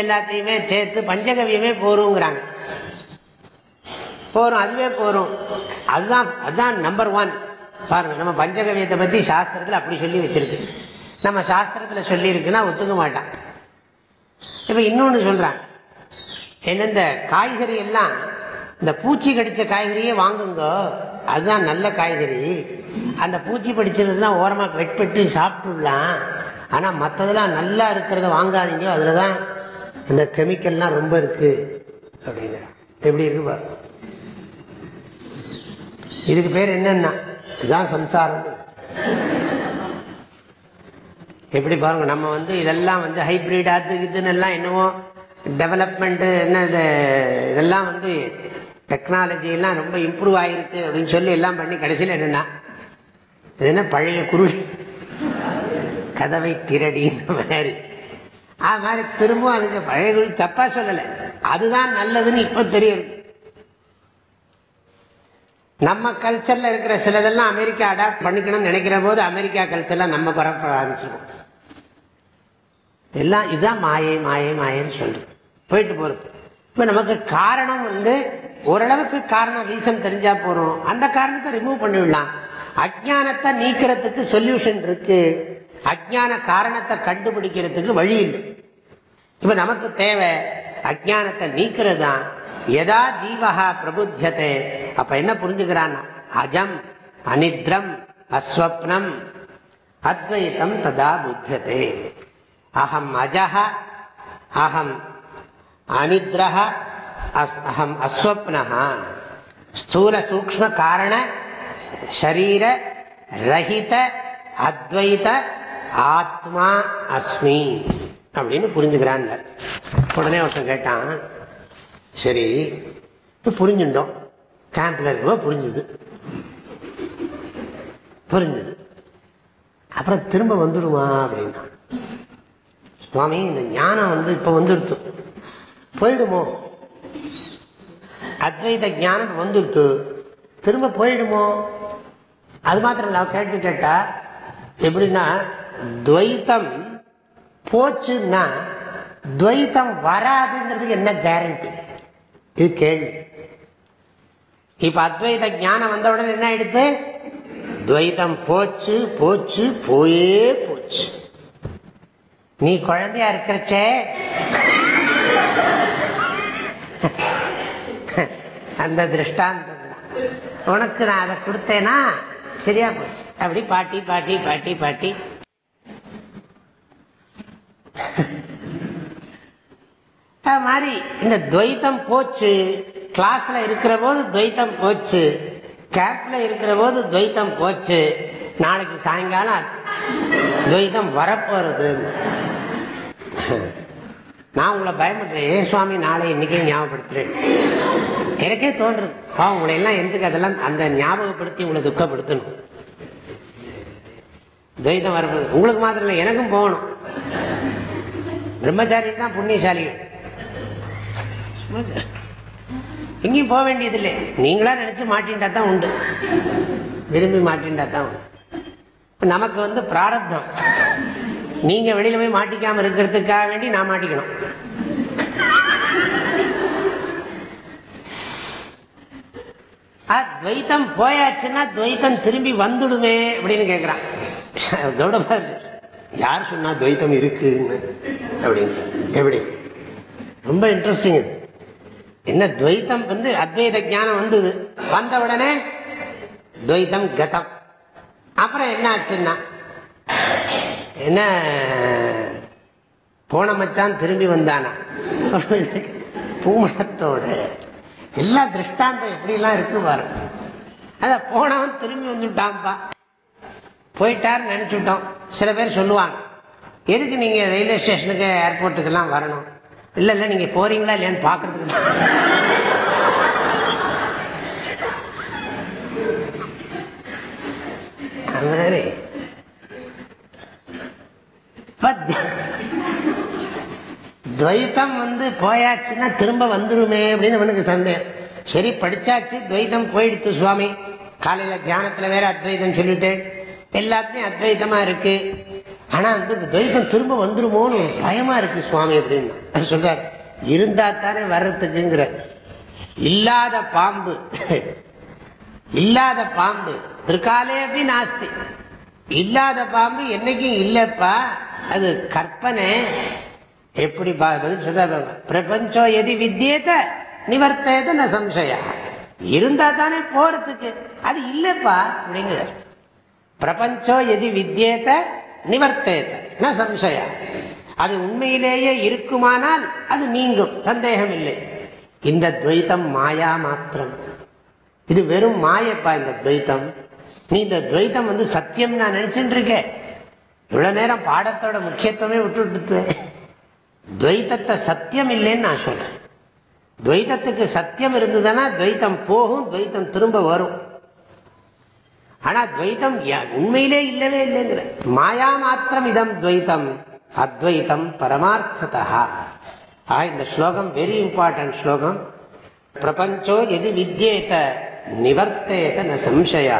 எல்லாத்தையுமே சேர்த்து பஞ்சகவியமே போருங்கிறாங்க. போகிறோம் அதுவே போகிறோம் அதுதான் அதுதான் நம்பர் ஒன் பாருங்க நம்ம பஞ்சகவியத்தை பற்றி சாஸ்திரத்தில் அப்படி சொல்லி வச்சிருக்கு. நம்ம சாஸ்திரத்தில் சொல்லியிருக்குன்னா ஒத்துக்க மாட்டான். இப்போ இன்னொன்று சொல்கிறாங்க என்ன இந்த காய்கறி எல்லாம் இந்த பூச்சி கடித்த காய்கறியே வாங்குங்க. அதுதான் நல்ல காய்கறி. அந்த பூச்சி படிச்சிருந்ததுலாம் ஓரமாக வெட்பெட்டு சாப்பிட்டுடலாம். ஆனால் மற்றதெல்லாம் நல்லா இருக்கிறத வாங்காதீங்க. அதில் தான் அந்த கெமிக்கல்லாம் ரொம்ப இருக்குது அப்படிங்கிற. எப்படி இருக்கு பாருங்க இதுக்கு பேர் என்னன்னா இதுதான் சம்சாரம். எப்படி பாருங்க நம்ம வந்து இதெல்லாம் வந்து ஹைபிரிட் அது இதுன்னு எல்லாம் என்னவோ டெவலப்மெண்ட்டு என்ன இது இதெல்லாம் வந்து டெக்னாலஜி எல்லாம் ரொம்ப இம்ப்ரூவ் ஆகிருக்கு அப்படின்னு சொல்லி எல்லாம் பண்ணி கடைசியில் என்னென்னா இது என்ன பழைய குருடி கதவை திரடின்ற மாதிரி. அது மாதிரி திரும்பவும் அதுக்கு பழைய குருடி தப்பாக சொல்லலை. அதுதான் நல்லதுன்னு இப்போ தெரியுது நம்ம கல்ச்சர்ல இருக்கிற சிலதெல்லாம் அமெரிக்கா அடாப்ட் பண்ணிக்கணும்னு நினைக்கிற போது அமெரிக்கா கல்ச்சர்லாம் நம்ம பரப்ப ஆரம்பிச்சிருக்கோம். எல்லாம் இதுதான் மாயை மாயை மாயன்னு சொல்றது. போயிட்டு போறது. இப்போ நமக்கு காரணம் வந்து ஓரளவுக்கு காரணம் ரீசன் தெரிஞ்சா போறோம். அந்த காரணத்தை ரிமூவ் பண்ணிவிடலாம் அஜ்ஞானத்தை நீக்கிறதுக்கு சொல்யூஷன் இருக்கு. அஜ்ஞான காரணத்தை கண்டுபிடிக்கிறதுக்கு வழி இல்லை. இப்ப நமக்கு தேவை அஜ்ஞானத்தை நீக்கிறது தான் எதா ஜீவகா பிரபுத்தியதே. அப்ப என்ன புரிஞ்சுக்கிறான்னா அஜம் அனித்ரம் அஸ்வப்னம் அத்வைத்தம் ததா புத்தியதே. அகம் அஜஹ அகம் அனித்ரஹ அஸ்- அகம் அஸ்வப்னஹ. ஸ்தூல சூக்ம காரண ஷரீர ரஹித அத்வைத ஆத்மா அஸ்மி. அப்படின்னு புரிஞ்சுக்கிறான் உடனே ஒருத்தன் கேட்டான் சரி இப்போ புரிஞ்சுட்டோம். கேம்பில் இருக்கும்போது புரிஞ்சுது. புரிஞ்சுது. அப்புறம் திரும்ப வந்துடுமா அப்படின்னா சுவாமி இந்த ஞானம் வந்து இப்போ வந்துடுத்து போயிடுமோ? அத்வைத ஞானம் வந்துடுத்து திரும்ப போயிடுமோ? அது மாத்திரம் இல்லை கேள்வி கேட்டா எப்படின்னா துவைத்தம் போச்சுன்னா துவைத்தம் வராதுங்கிறதுக்கு என்ன கேரண்டி இது கேள்வி இப்ப அத்வைத ஞானம் வந்த உடனே என்ன ஆயிடுத்து துவைதம் போச்சு போச்சு போயே போச்சு. நீ குழந்தையா இருக்கிறச்சே. அந்த திருஷ்டாந்தம் உனக்கு நான் அதை கொடுத்தேனா? சரியா போச்சு. அப்படி பாட்டி பாட்டி பாட்டி பாட்டி. அது மாதிரி இந்த துவைத்தம் போச்சு கிளாஸ்ல இருக்கிற போது துவைத்தம் போச்சு கேப்ல இருக்கிற போது துவைத்தம் போச்சு நாளைக்கு சாயங்காலம் துவைத்தம் வரப்போறது. நான் உங்களை பயமுடுறேன் ஏ சுவாமி நாளை இன்னைக்கே ஞாபகப்படுத்துறேன். எனக்கே தோன்றுறது பா உங்களை எல்லாம் எதுக்கு அதெல்லாம் அந்த ஞாபகப்படுத்தி உங்களை துக்கப்படுத்தணும்? துவைதம் வரப்போகுது. உங்களுக்கு மாத்திரம் இல்லை எனக்கும் போகணும். பிரம்மச்சாரிகள் தான் புண்ணியசாலிகள். எங்கேயும் போக வேண்டியதில்லை. நீங்களா நினைச்சு மாட்டின்டா தான் உண்டு. விரும்பி மாட்டின்டா தான் உண்டு. இப்போ நமக்கு வந்து பிராரப்தம். நீங்க வெளியில போய் மாட்டிக்காம இருக்கிறதுக்காக வேண்டி நான் மாட்டிக்கணும். துவைத்தம் போயாச்சுன்னா துவைத்தம் திரும்பி வந்துடுமே அப்படின்னு கேட்கிறான் கௌடபாத் யார் சொன்னா துவைத்தம் இருக்குன்னு? அப்படின்னு. எப்படி? ரொம்ப இன்ட்ரெஸ்டிங் இது. என்ன துவைத்தம் வந்து அத்வைத ஜானம் வந்தது? வந்த உடனே துவைத்தம் கதம். அப்புறம் என்ன ஆச்சுன்னா என்ன போன மச்சான் திரும்பி வந்தானா? பூமணத்தோட எல்லா திருஷ்டாந்தம் எப்படிலாம் இருக்கு பாரு. அத போனவன் திரும்பி வந்துட்டான்ப்பா போயிட்டாருன்னு நினைச்சுட்டோம். சில பேர் சொல்லுவாங்க எதுக்கு நீங்க ரயில்வே ஸ்டேஷனுக்கு ஏர்போர்ட்டுக்கெல்லாம் வரணும்? இல்ல இல்ல நீங்க போறீங்களா இல்லையான்னு பாக்குறதுக்கு அது மாதிரி. பத்- துவைத்தம் வந்து போயாச்சுன்னா திரும்ப வந்துருமே அப்படின்னு அவனுக்கு சந்தேகம். சரி படிச்சாச்சு துவைத்தம் போயிடுத்து சுவாமி. காலையில தியானத்துல வேற அத்வைதம் சொல்லிட்டு எல்லாத்தையும் அத்வைதமா இருக்கு. ஆனா வந்து இந்த துவைத்தம் திரும்ப வந்துருமோன்னு ஒரு பயமா இருக்கு சுவாமி அப்படின்னு. அவர் சொல்றார் இருந்தா தானே வர்றதுக்குங்கிற. இல்லாத பாம்பு. இல்லாத பாம்பு. திருக்காலே அப்படி நாஸ்தி. இல்லாத பாம்பு என்னைக்கும் இல்லப்பா. அது கற்பனை. எப்படி பதில் சொல்றாரு பிரபஞ்சம் எதி வித்தியேத நிவர்த்தேத ந சம்சயா. இருந்தா தானே போறதுக்கு. அது இல்லப்பா. அப்படிங்கிறார். பிரபஞ்சோ எதி வித்தியேத நிவர்த்தேத ந சம்சயா. அது உண்மையிலேயே இருக்குமானால் அது நீங்கும் சந்தேகம் இல்லை இந்த துவைத்தம் மாயா மாத்திரம். இது வெறும் மாயப்பா இந்த துவைத்தம். நீ இந்த துவைத்தம் வந்து சத்தியம் நான் நினைச்சுட்டு இருக்கேன். இவ்வளவு நேரம் பாடத்தோட முக்கியத்துவமே விட்டு துவைத்தத்தை சத்தியம் இல்லைன்னு நான் சொல்றேன். துவைத்தத்துக்கு சத்தியம் இருந்ததுன்னா துவைத்தம் போகும் துவைத்தம் திரும்ப வரும். ஆனா துவைத்தம் உண்மையிலே இல்லவே இல்லைங்கிற. மாயா மாத்திரம் இதம் துவைத்தம் அத்வைத்தம் பரமார்த்ததா ஆ இந்த ஸ்லோகம் வெரி இம்பார்ட்டன்ட் ஸ்லோகம். பிரபஞ்சோ எது வித்யேத நிவர்த்தேத ந சம்சயா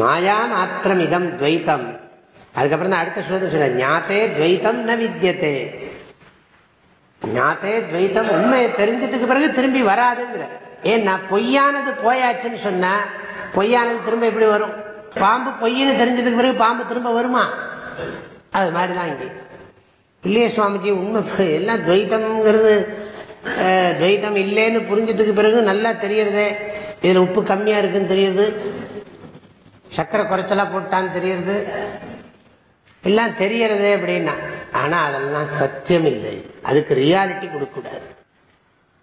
மாயா மாத்திரம் இதம் துவைத்தம். அதுக்கப்புறம் தான் அடுத்த ஸ்லோகத்தை சொல்ற ஞாத்தே துவைத்தம் ந வித்யதே. ஞாத்தே துவைத்தம் உண்மையை தெரிஞ்சதுக்கு பிறகு திரும்பி வராதுங்கிற. ஏன்னா பொய்யானது போயாச்சுன்னு சொன்னா பொய்யானது திரும்ப எப்படி வரும். பாம்பு பொய்ன்னு தெரிஞ்சதுக்கு பிறகு பாம்பு திரும்ப வருமா? அது மாதிரி தான் இங்கே. இல்லையே சுவாமிஜி உண்மை எல்லாம் துவைத்தம்ங்கிறது துவைத்தம் இல்லைன்னு புரிஞ்சதுக்கு பிறகு நல்லா தெரியறதே. இதில் உப்பு கம்மியாக இருக்குன்னு தெரியுது சர்க்கரை குறைச்சலாக போட்டான்னு தெரியுது எல்லாம் தெரியறதே அப்படின்னா. ஆனால் அதெல்லாம் சத்தியம் இல்லை அதுக்கு ரியாலிட்டி கொடுக்கக்கூடாது.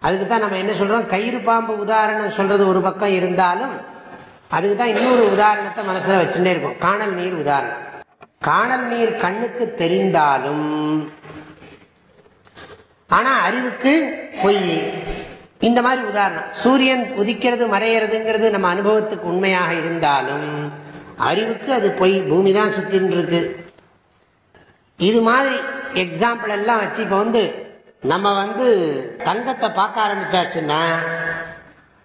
அதுக்கு தான் நம்ம என்ன சொல்கிறோம் கயிறு பாம்பு உதாரணம் சொல்கிறது ஒரு பக்கம் இருந்தாலும் அதுக்கு தான் இன்னொரு உதாரணத்தை மனசில் வச்சுட்டே இருக்கும். காணல் நீர் உதாரணம். காணல் நீர் கண்ணுக்கு தெரிந்தாலும் ஆனால் அறிவுக்கு பொய். இந்த மாதிரி உதாரணம். சூரியன் உதிக்கிறது மறையிறதுங்கிறது நம்ம அனுபவத்துக்கு உண்மையாக இருந்தாலும் அறிவுக்கு அது பொய். பூமி தான் சுத்தின்னு இருக்கு. இது மாதிரி எக்ஸாம்பிள் எல்லாம் வச்சு இப்போ வந்து நம்ம வந்து தங்கத்தை பார்க்க ஆரம்பிச்சாச்சுன்னா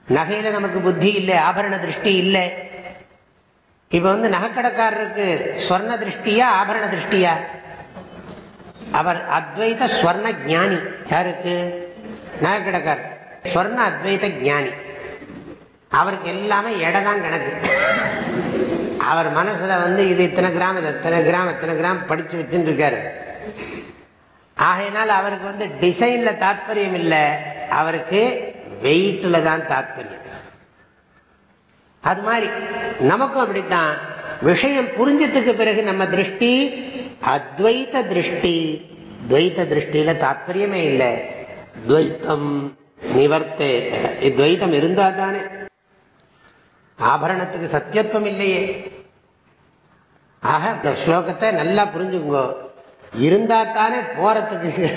நகையில நமக்கு புத்தி இல்லை ஆபரண திருஷ்டி இல்லை. இப்ப வந்து நகைக்கடைக்காரருக்கு ஸ்வர்ண திருஷ்டியா ஆபரண திருஷ்டியா? அவர் அத்வைத ஸ்வர்ண ஜானி யாருக்கு? நகைக்கடைக்கார். ஸ்வர்ண அத்வைத ஜானி அவருக்கு எல்லாமே எடை தான் கணக்கு. அவர் மனசுல வந்து இது இத்தனை கிராம் இது இத்தனை கிராம் இத்தனை கிராம் படிச்சு வச்சுட்டு இருக்காரு. ஆகையினால் அவருக்கு வந்து டிசைன்ல தாற்பயம் இல்லை. அவருக்கு வெயிட்டில் தான் தாற்பயம் அது மாதிரி நமக்கும் அப்படித்தான். விஷயம் புரிஞ்சதுக்கு பிறகு நம்ம திருஷ்டி அத்வைத திருஷ்டி துவைத்த திருஷ்டியில தாத்பரியமே இல்லை. துவைத்தம் நிவர்த்தே துவைத்தம் இருந்தா தானே ஆபரணத்துக்கு சத்தியத்துவம் இல்லையே. ஆக இந்த ஸ்லோகத்தை நல்லா புரிஞ்சுக்கோ இருந்தா தானே போறதுக்கு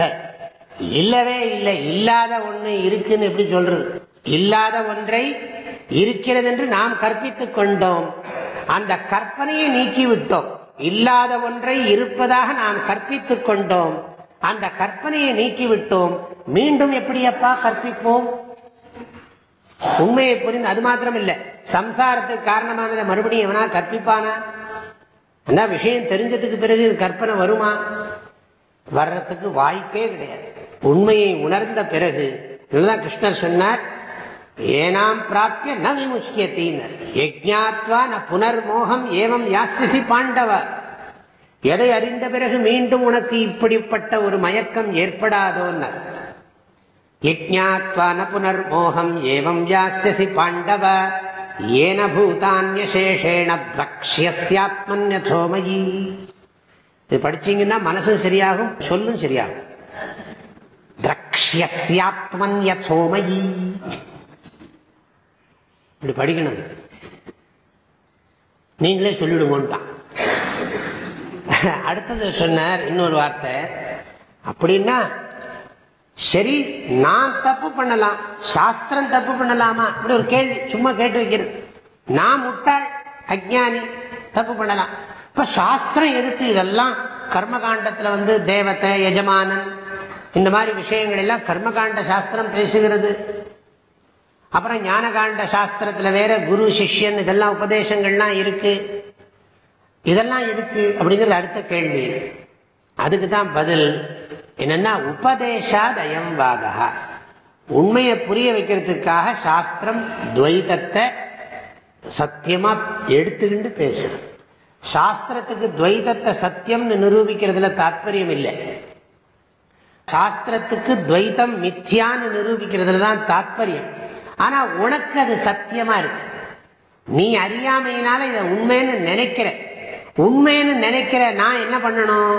இல்லவே இல்லை. இல்லாத ஒண்ணு இருக்குன்னு எப்படி சொல்றது? இல்லாத ஒன்றை இருக்கிறது என்று நாம் கற்பித்துக் கொண்டோம். அந்த கற்பனையை நீக்கிவிட்டோம். இல்லாத ஒன்றை இருப்பதாக நாம் கற்பித்துக் கொண்டோம். அந்த கற்பனையை நீக்கிவிட்டோம். மீண்டும் எப்படியப்பா கற்பிப்போம்? உண்மையை புரிந்து அது மாத்திரம் இல்லை சம்சாரத்துக்கு காரணமானதை மறுபடியும் எவனா கற்பிப்பானா? அந்த விஷயம் தெரிஞ்சதுக்கு பிறகு இது கற்பனை வருமா? வர்றதுக்கு வாய்ப்பே கிடையாது. உண்மையை உணர்ந்த பிறகு இதுதான் கிருஷ்ணர் சொன்னார் ஏனாம் பிராப்பிய ந விமுக்கியத்தினர் யஜ்ஞாத்வா ந புனர்மோகம் ஏவம் யாசிசி பாண்டவ. எதை அறிந்த பிறகு மீண்டும் உனக்கு இப்படிப்பட்ட ஒரு மயக்கம் ஏற்படாதோன்னர். யஜ்ஞாத்வா ந புனர்மோகம் ஏவம் யாசியசி பாண்டவ. ஏன பூதான்யசேஷேண திரக்ஷியஸ்யாத்மன்யதோமயி இது படிச்சீங்கன்னா மனசும் சரியாகும் சொல்லும் சரியாகும். திரக்ஷியஸ்யாத்மன்யதோமயி இப்படி படிக்கணும். நீங்களே சொல்லிடுவோன்ட்டான் அடுத்தது சொன்னார் இன்னொரு வார்த்தை. அப்படின்னா சரி நான் தப்பு பண்ணலாம் சாஸ்திரம் தப்பு பண்ணலாமா? அப்படி ஒரு கேள்வி சும்மா கேட்டு வைக்கிறது. நான் முட்டாள் அஜானி தப்பு பண்ணலாம். இப்ப சாஸ்திரம் எதுக்கு இதெல்லாம்? கர்மகாண்டத்துல வந்து தேவத்தை எஜமானன் இந்த மாதிரி விஷயங்கள் எல்லாம் கர்மகாண்ட சாஸ்திரம் பேசுகிறது. அப்புறம் ஞானகாண்ட சாஸ்திரத்தில் வேற குரு சிஷ்யன் இதெல்லாம் உபதேசங்கள்லாம் இருக்கு. இதெல்லாம் எதுக்கு அப்படிங்கிறது அடுத்த கேள்வி. அதுக்கு தான் பதில். என்னன்னா உபதேசாதயம் வாகா. உண்மையை புரிய வைக்கிறதுக்காக சாஸ்திரம் துவைதத்தை சத்தியமா எடுத்துக்கிண்டு பேசுறது சாஸ்திரத்துக்கு துவைதத்தை சத்தியம்னு நிரூபிக்கிறதுல தாற்பயம் இல்லை. சாஸ்திரத்துக்கு துவைதம் மித்தியான்னு நிரூபிக்கிறதுல தான் தாத்பரியம். ஆனா உனக்கு அது சத்தியமா இருக்கு. நீ அறியாமையினால இதை உண்மைன்னு நினைக்கிற. உண்மைன்னு நினைக்கிற நான் என்ன பண்ணணும்?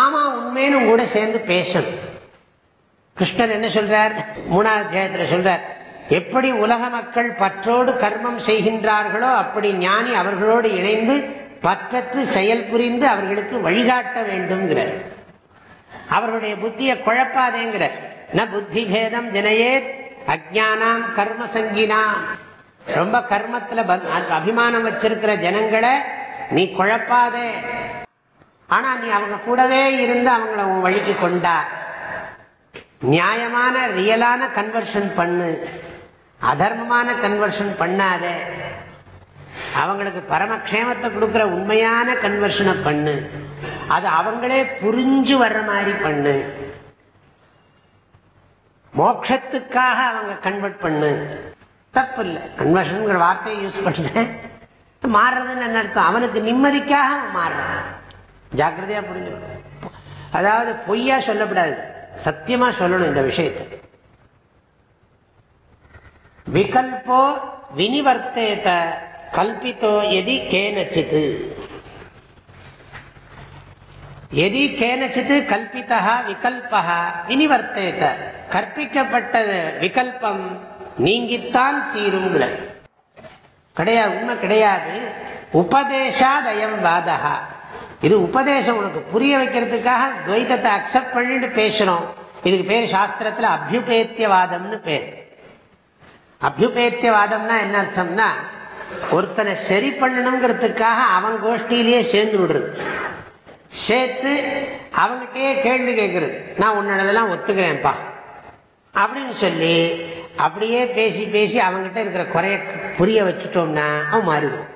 ஆமா உண்மைன்னு கூட சேர்ந்து பேசணும். கிருஷ்ணன் என்ன சொல்றார்? மூணாவது அத்தியாயத்தில் சொல்றார் எப்படி உலக மக்கள் பற்றோடு கர்மம் செய்கின்றார்களோ அப்படி ஞானி அவர்களோடு இணைந்து பற்றற்று செயல் புரிந்து அவர்களுக்கு வழிகாட்ட வேண்டும்ங்கிறார். அவர்களுடைய புத்தியை குழப்பாதேங்கிற. ந புத்தி பேதம் ஜனையே அஜானாம் கர்ம சங்கினாம். ரொம்ப கர்மத்துல அபிமானம் வச்சிருக்கிற ஜனங்களை நீ குழப்பாதே. ஆனா நீ அவங்க கூடவே இருந்து அவங்கள உன் வழிக்கு கொண்டா. நியாயமான ரியலான கன்வர்ஷன் பண்ணு. அதர்மமான கன்வர்ஷன் பண்ணாதே. அவங்களுக்கு பரமக்ஷேமத்தை கொடுக்குற உண்மையான கன்வர்ஷனை பண்ணு. அது அவங்களே புரிஞ்சு வர்ற மாதிரி பண்ணு. மோட்சத்துக்காக அவங்க கன்வெர்ட் பண்ணு. தப்பு இல்லை கன்வர்ஷனுங்கிற வார்த்தையை யூஸ் பண்ணேன் மாறுறதுன்னு என்ன அர்த்தம்? அவனுக்கு நிம்மதிக்காக அவன் மாறுறான். ஜாக்கிரதையா புரிஞ்சுக்கணும் அதாவது பொய்யா சொல்லப்படாது. சத்தியமா சொல்லணும் இந்த விஷயத்தை. விகல்போ வினிவர்த்தேத கல்பித்தோ எதி கேனச்சித்து எதி கேனச்சித்து கல்பித்தா விகல்பா வினிவர்த்தேத கற்பிக்கப்பட்டது விகல்பம் நீங்கித்தான் தீருங்கிற கிடையாது உண்மை கிடையாது. உபதேசாதயம் வாதகா இது உபதேசம் உனக்கு புரிய வைக்கிறதுக்காக துவைதத்தை அக்செப்ட் பண்ணிட்டு பேசுறோம் இதுக்கு பேர் சாஸ்திரத்துல அபியுபேத்தியவாதம்னு பேர். அபியுபேத்தியவாதம்னா என்ன அர்த்தம்னா ஒருத்தனை சரி பண்ணணுங்கிறதுக்காக அவன் கோஷ்டியிலேயே சேர்ந்து விடுறது. சேர்த்து அவங்ககிட்டயே கேள்வி கேட்கறது நான் உன்னோடதெல்லாம் ஒத்துக்கிறேன்ப்பா. அப்படின்னு சொல்லி அப்படியே பேசி பேசி அவங்ககிட்ட இருக்கிற குறைய புரிய வச்சுட்டோம்னா அவன் மாறிடுவோம்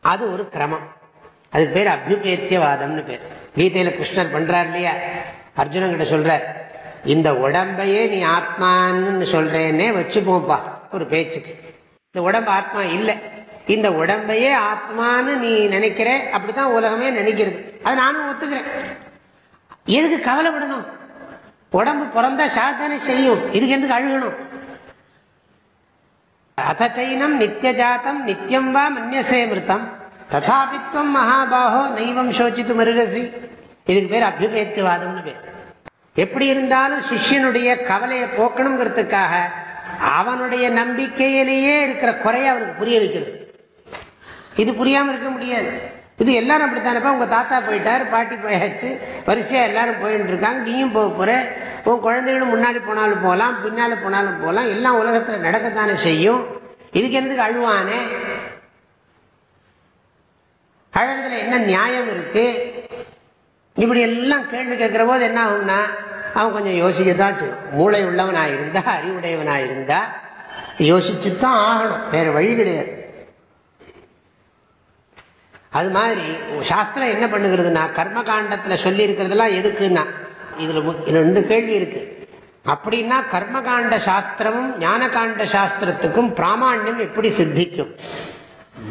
அது ஒரு கிரமம். அதுக்கு பேர் அபியுபேத்தியவாதம்னு பேர். கீதையில் கிருஷ்ணர் பண்றார் இல்லையா? அர்ஜுனன் கிட்ட சொல்றார் இந்த உடம்பையே நீ ஆத்மான்னு சொல்றேன்னே வச்சுப்போம்ப்பா. ஒரு பேச்சுக்கு. இந்த உடம்பு ஆத்மா இல்லை. இந்த உடம்பையே ஆத்மான்னு நீ நினைக்கிற அப்படித்தான் உலகமே நினைக்கிறது. அது நானும் ஒத்துக்கிறேன். எதுக்கு கவலைப்படணும்? உடம்பு பிறந்தா சாத்தானே செய்யும். இதுக்கு எதுக்கு அழுகணும்? அத்தச்சைனம் நித்தியஜாத்தம் நித்தியம் வா மன்யசே மிருத்தம். ததாபித்வம் மகாபாகோ நைவம் சோச்சித்து மருகசி. இதுக்கு பேர் அபியுபேத்தியவாதம்னு பேர். எப்படி இருந்தாலும் சிஷ்யனுடைய கவலையை போக்கணுங்கிறதுக்காக அவனுடைய நம்பிக்கையிலேயே இருக்கிற குறைய அவனுக்கு புரிய வைக்கிறது. இது புரியாமல் இருக்க முடியாது. இது எல்லாரும் அப்படித்தானப்பா? உங்கள் தாத்தா போயிட்டார் பாட்டி போயாச்சு வரிசையாக எல்லாரும் போயிட்டு இருக்காங்க நீயும் போக போகிற உன் குழந்தைகளும் முன்னாடி போனாலும் போகலாம் பின்னால் போனாலும் போகலாம். எல்லாம் உலகத்தில் நடக்கத்தானே செய்யும். இதுக்கு என்னதுக்கு அழுவானே? அழகுல என்ன நியாயம் இருக்கு? இப்படி எல்லாம் கேள்வி கேட்குற போது என்ன ஆகும்னா அவன் கொஞ்சம் யோசிக்கத்தான் மூளை உள்ளவனாக இருந்தா அறிவுடையவனாக இருந்தா யோசிச்சு தான் ஆகணும். வேறு வழி கிடையாது. அது மாதிரி சாஸ்திரம் என்ன பண்ணுகிறதுனா கர்ம காண்டத்தில் சொல்லி இருக்கிறதுலாம் எதுக்குன்னா இதில் ரெண்டு கேள்வி இருக்கு. அப்படின்னா கர்மகாண்ட சாஸ்திரமும் ஞானகாண்ட சாஸ்திரத்துக்கும் பிராமாண்யம் எப்படி சித்திக்கும்?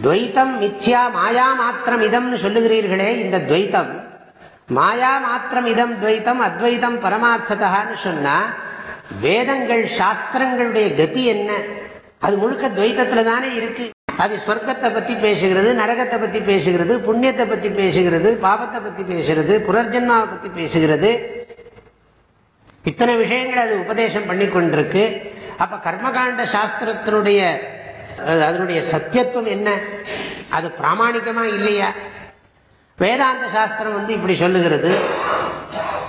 துவைத்தம் மிச்சியா மாயா மாத்திரம் இதம்னு சொல்லுகிறீர்களே இந்த துவைத்தம். மாயா மாத்திரம் இதம் துவைத்தம் அத்வைதம் பரமார்த்ததான்னு சொன்னா வேதங்கள் சாஸ்திரங்களுடைய கதி என்ன? அது முழுக்க துவைத்தத்தில் தானே இருக்கு. அது சொர்க்கத்தை பற்றி பேசுகிறது நரகத்தை பற்றி பேசுகிறது புண்ணியத்தை பற்றி பேசுகிறது பாபத்தை பற்றி பேசுகிறது புனர்ஜென்மாவை பற்றி பேசுகிறது. இத்தனை விஷயங்கள் அது உபதேசம் பண்ணி கொண்டிருக்கு. அப்போ கர்மகாண்ட சாஸ்திரத்தினுடைய அதனுடைய சத்தியத்துவம் என்ன? அது பிராமாணிகமா இல்லையா? வேதாந்த சாஸ்திரம் வந்து இப்படி சொல்லுகிறது.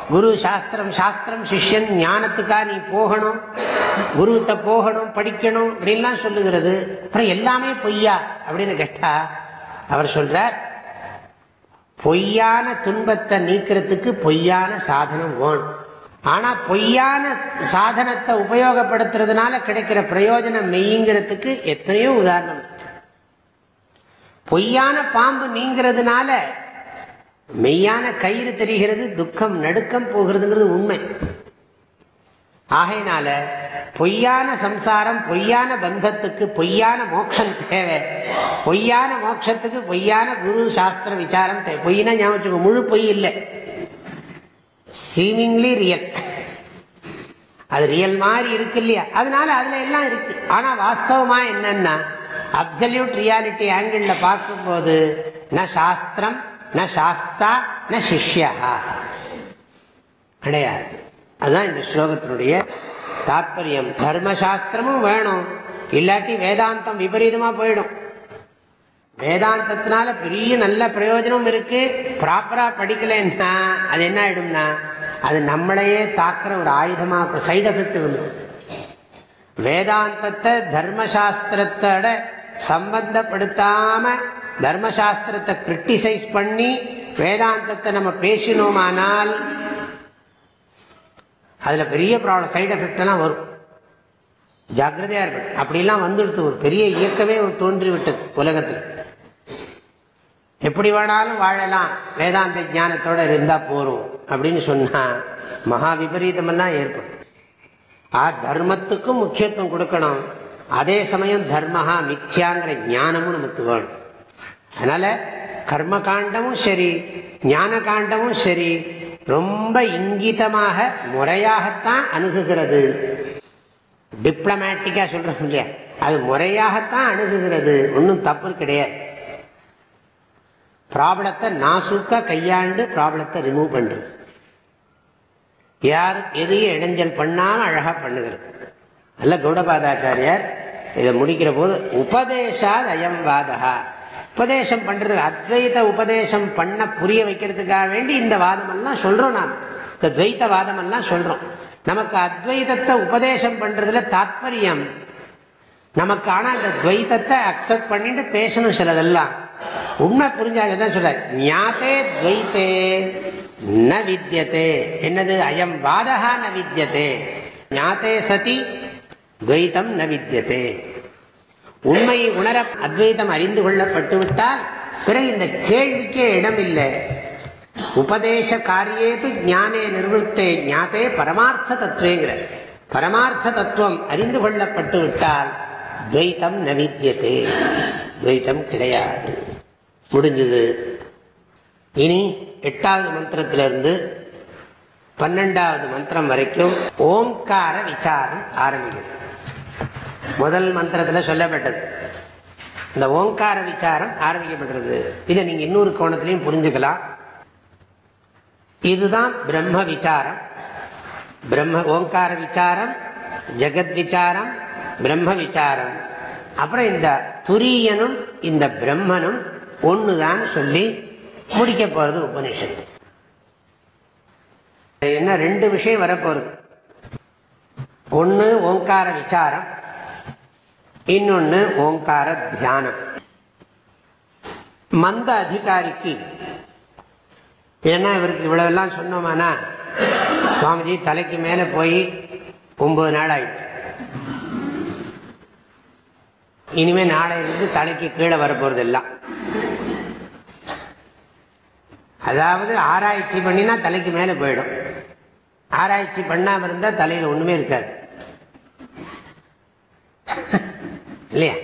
குரு சாஸ்திரம் சாஸ்திரம் சிஷ்யன் ஞானத்துக்கா நீ போகணும் குருகிட்ட போகணும் படிக்கணும் அப்படின்லாம் சொல்லுகிறது. அப்புறம் எல்லாமே பொய்யா? அப்படின்னு கேட்டா அவர் சொல்றார் பொய்யான துன்பத்தை நீக்கிறதுக்கு பொய்யான சாதனம் வேணும். ஆனா பொய்யான சாதனத்தை உபயோகப்படுத்துறதுனால கிடைக்கிற பிரயோஜனம் மெய்ங்கிறதுக்கு எத்தனையோ உதாரணம் பொய்யான பாம்பு நீங்கிறதுனால மெய்யான கயிறு தெரிகிறது துக்கம் நடுக்கம் போகிறதுங்கிறது உண்மை. ஆகையினால பொய்யான சம்சாரம் பொய்யான பந்தத்துக்கு பொய்யான மோட்சம் தேவை. பொய்யான மோட்சத்துக்கு பொய்யான குரு சாஸ்திர விசாரம் தேவை. பொய்னா ஞாபகம் முழு பொய் இல்லை. சீமிங்லி ரியல் அது ரியல் மாதிரி இருக்கு இல்லையா? அதனால அதுல எல்லாம் இருக்கு. ஆனா வாஸ்தவமா என்னன்னா அப்சல்யூட் ரியாலிட்டி ஆங்கிள் பார்க்கும்போது நான் சாஸ்திரம் ந சாஸ்தா ந சிஷ்யா கிடையாது அதுதான் இந்த ஸ்லோகத்தினுடைய தாத்பரியம் தர்மசாஸ்திரமும் வேணும் இல்லாட்டி வேதாந்தம் விபரீதமா போயிடும் வேதாந்தத்தினால பெரிய நல்ல பிரயோஜனம் இருக்கு ப்ராப்பரா படிக்கலன்னா அது என்ன ஆயிடும்னா அது நம்மளையே தாக்குற ஒரு ஆயுதமா சைடு எஃபெக்ட் வந்துடும் வேதாந்தத்தை தர்மசாஸ்திரத்தோட சம்பந்தப்படுத்தாம தர்மசாஸ்திரத்தை கிரிட்டிசைஸ் பண்ணி வேதாந்தத்தை நம்ம பேசினோமானால் அதில் பெரிய ப்ராப்ளம் சைடு எஃபெக்டெல்லாம் வரும். ஜாக்கிரதையாக இருக்கும் அப்படிலாம் வந்துடுத்து ஒரு பெரிய இயக்கமே தோன்றிவிட்டது உலகத்தில். எப்படி வேணாலும் வாழலாம். வேதாந்த ஞானத்தோட இருந்தால் போகிறோம் அப்படின்னு சொன்னால் மகா விபரீதமெல்லாம் ஏற்படும். ஆ தர்மத்துக்கும் முக்கியத்துவம் கொடுக்கணும். அதே சமயம் தர்மஹா மித்யாங்கிற ஞானமும் நமக்கு வேணும். அதனால கர்ம காண்டமும் சரி ஞான காண்டமும் சரி ரொம்ப இங்கிதமாக முறையாகத்தான் அணுகுகிறது. டிப்ளமேட்டிக்காக சொல்கிறோம் இல்லையா? அது முறையாகத்தான் அணுகுகிறது. ஒன்றும் தப்பு கிடையாது. ப்ராப்ளத்தை நாசூக்காக கையாண்டு ப்ராப்ளத்தை ரிமூவ் பண்ணுறது யார் எதையும் இடைஞ்சல் பண்ணாமல் அழகாக பண்ணுகிறது. அல்ல கௌடபாதாச்சாரியார் இதை முடிக்கிற போது உபதேசாத் அயம் வாதகா உபதேசம் பண்றதுக்கு அத்வைத உபதேசம் பண்ண புரிய வைக்கிறதுக்காக வேண்டி இந்த வாதம் எல்லாம் சொல்றோம் நாம். இந்த துவைத்த வாதம் எல்லாம் சொல்றோம். நமக்கு அத்வைதத்தை உபதேசம் பண்றதுல தாத்பரியம். நமக்கு ஆனா இந்த துவைத்தத்தை அக்செப்ட் பண்ணிட்டு பேசணும் சிலதெல்லாம். உண்மை புரிஞ்சாதான் சொல்ற ஞாத்தே துவைத்தே ந வித்தியதே என்னது? அயம் வாதகா ந வித்தியதே ஞாத்தே சதி துவைத்தம் ந வித்தியதே உண்மையை உணர அத்வைதம் அறிந்து கொள்ளப்பட்டு விட்டால் பிறகு இந்த கேள்விக்கே இடம் இல்லை உபதேச காரியேது ஞானே நிர்வத்தே ஞாத்தே பரமார்த்த தத்துவேங்கிற. பரமார்த்த தத்துவம் அறிந்து கொள்ளப்பட்டு விட்டால் துவைத்தம் நவித்தியதே துவைத்தம் கிடையாது. முடிஞ்சது. இனி எட்டாவது மந்திரத்திலிருந்து பன்னெண்டாவது மந்திரம் வரைக்கும் ஓம்கார விசாரம் ஆரம்பிக்கிறது. முதல் மந்திரத்தில் சொல்லப்பட்டது. இந்த ஓங்கார விசாரம் ஆரம்பிக்கப்படுறது இதை நீங்கள் இன்னொரு கோணத்திலையும் புரிஞ்சுக்கலாம். இதுதான் பிரம்ம விசாரம். பிரம்ம ஓங்கார விசாரம் ஜெகத் விசாரம் பிரம்ம விசாரம். அப்புறம் இந்த துரியனும் இந்த பிரம்மனும் ஒண்ணுதான் சொல்லி முடிக்க போகிறது உபனிஷத்து என்ன ரெண்டு விஷயம் வரப்போகிறது ஒன்று ஓங்கார விசாரம் இன்னொன்று ஓங்கார தியானம். மந்த அதிகாரிக்கு. ஏன்னா இவருக்கு இவ்வளவெல்லாம் சொன்னோமானா சுவாமிஜி தலைக்கு மேலே போய் ஒன்பது நாள் ஆயிடுச்சு. இனிமே நாளையிலிருந்து தலைக்கு கீழே வரப்போறது எல்லாம் அதாவது ஆராய்ச்சி பண்ணினா தலைக்கு மேலே போயிடும். ஆராய்ச்சி பண்ணாமல் இருந்தால் தலையில் ஒன்றுமே இருக்காது. இல்லையா?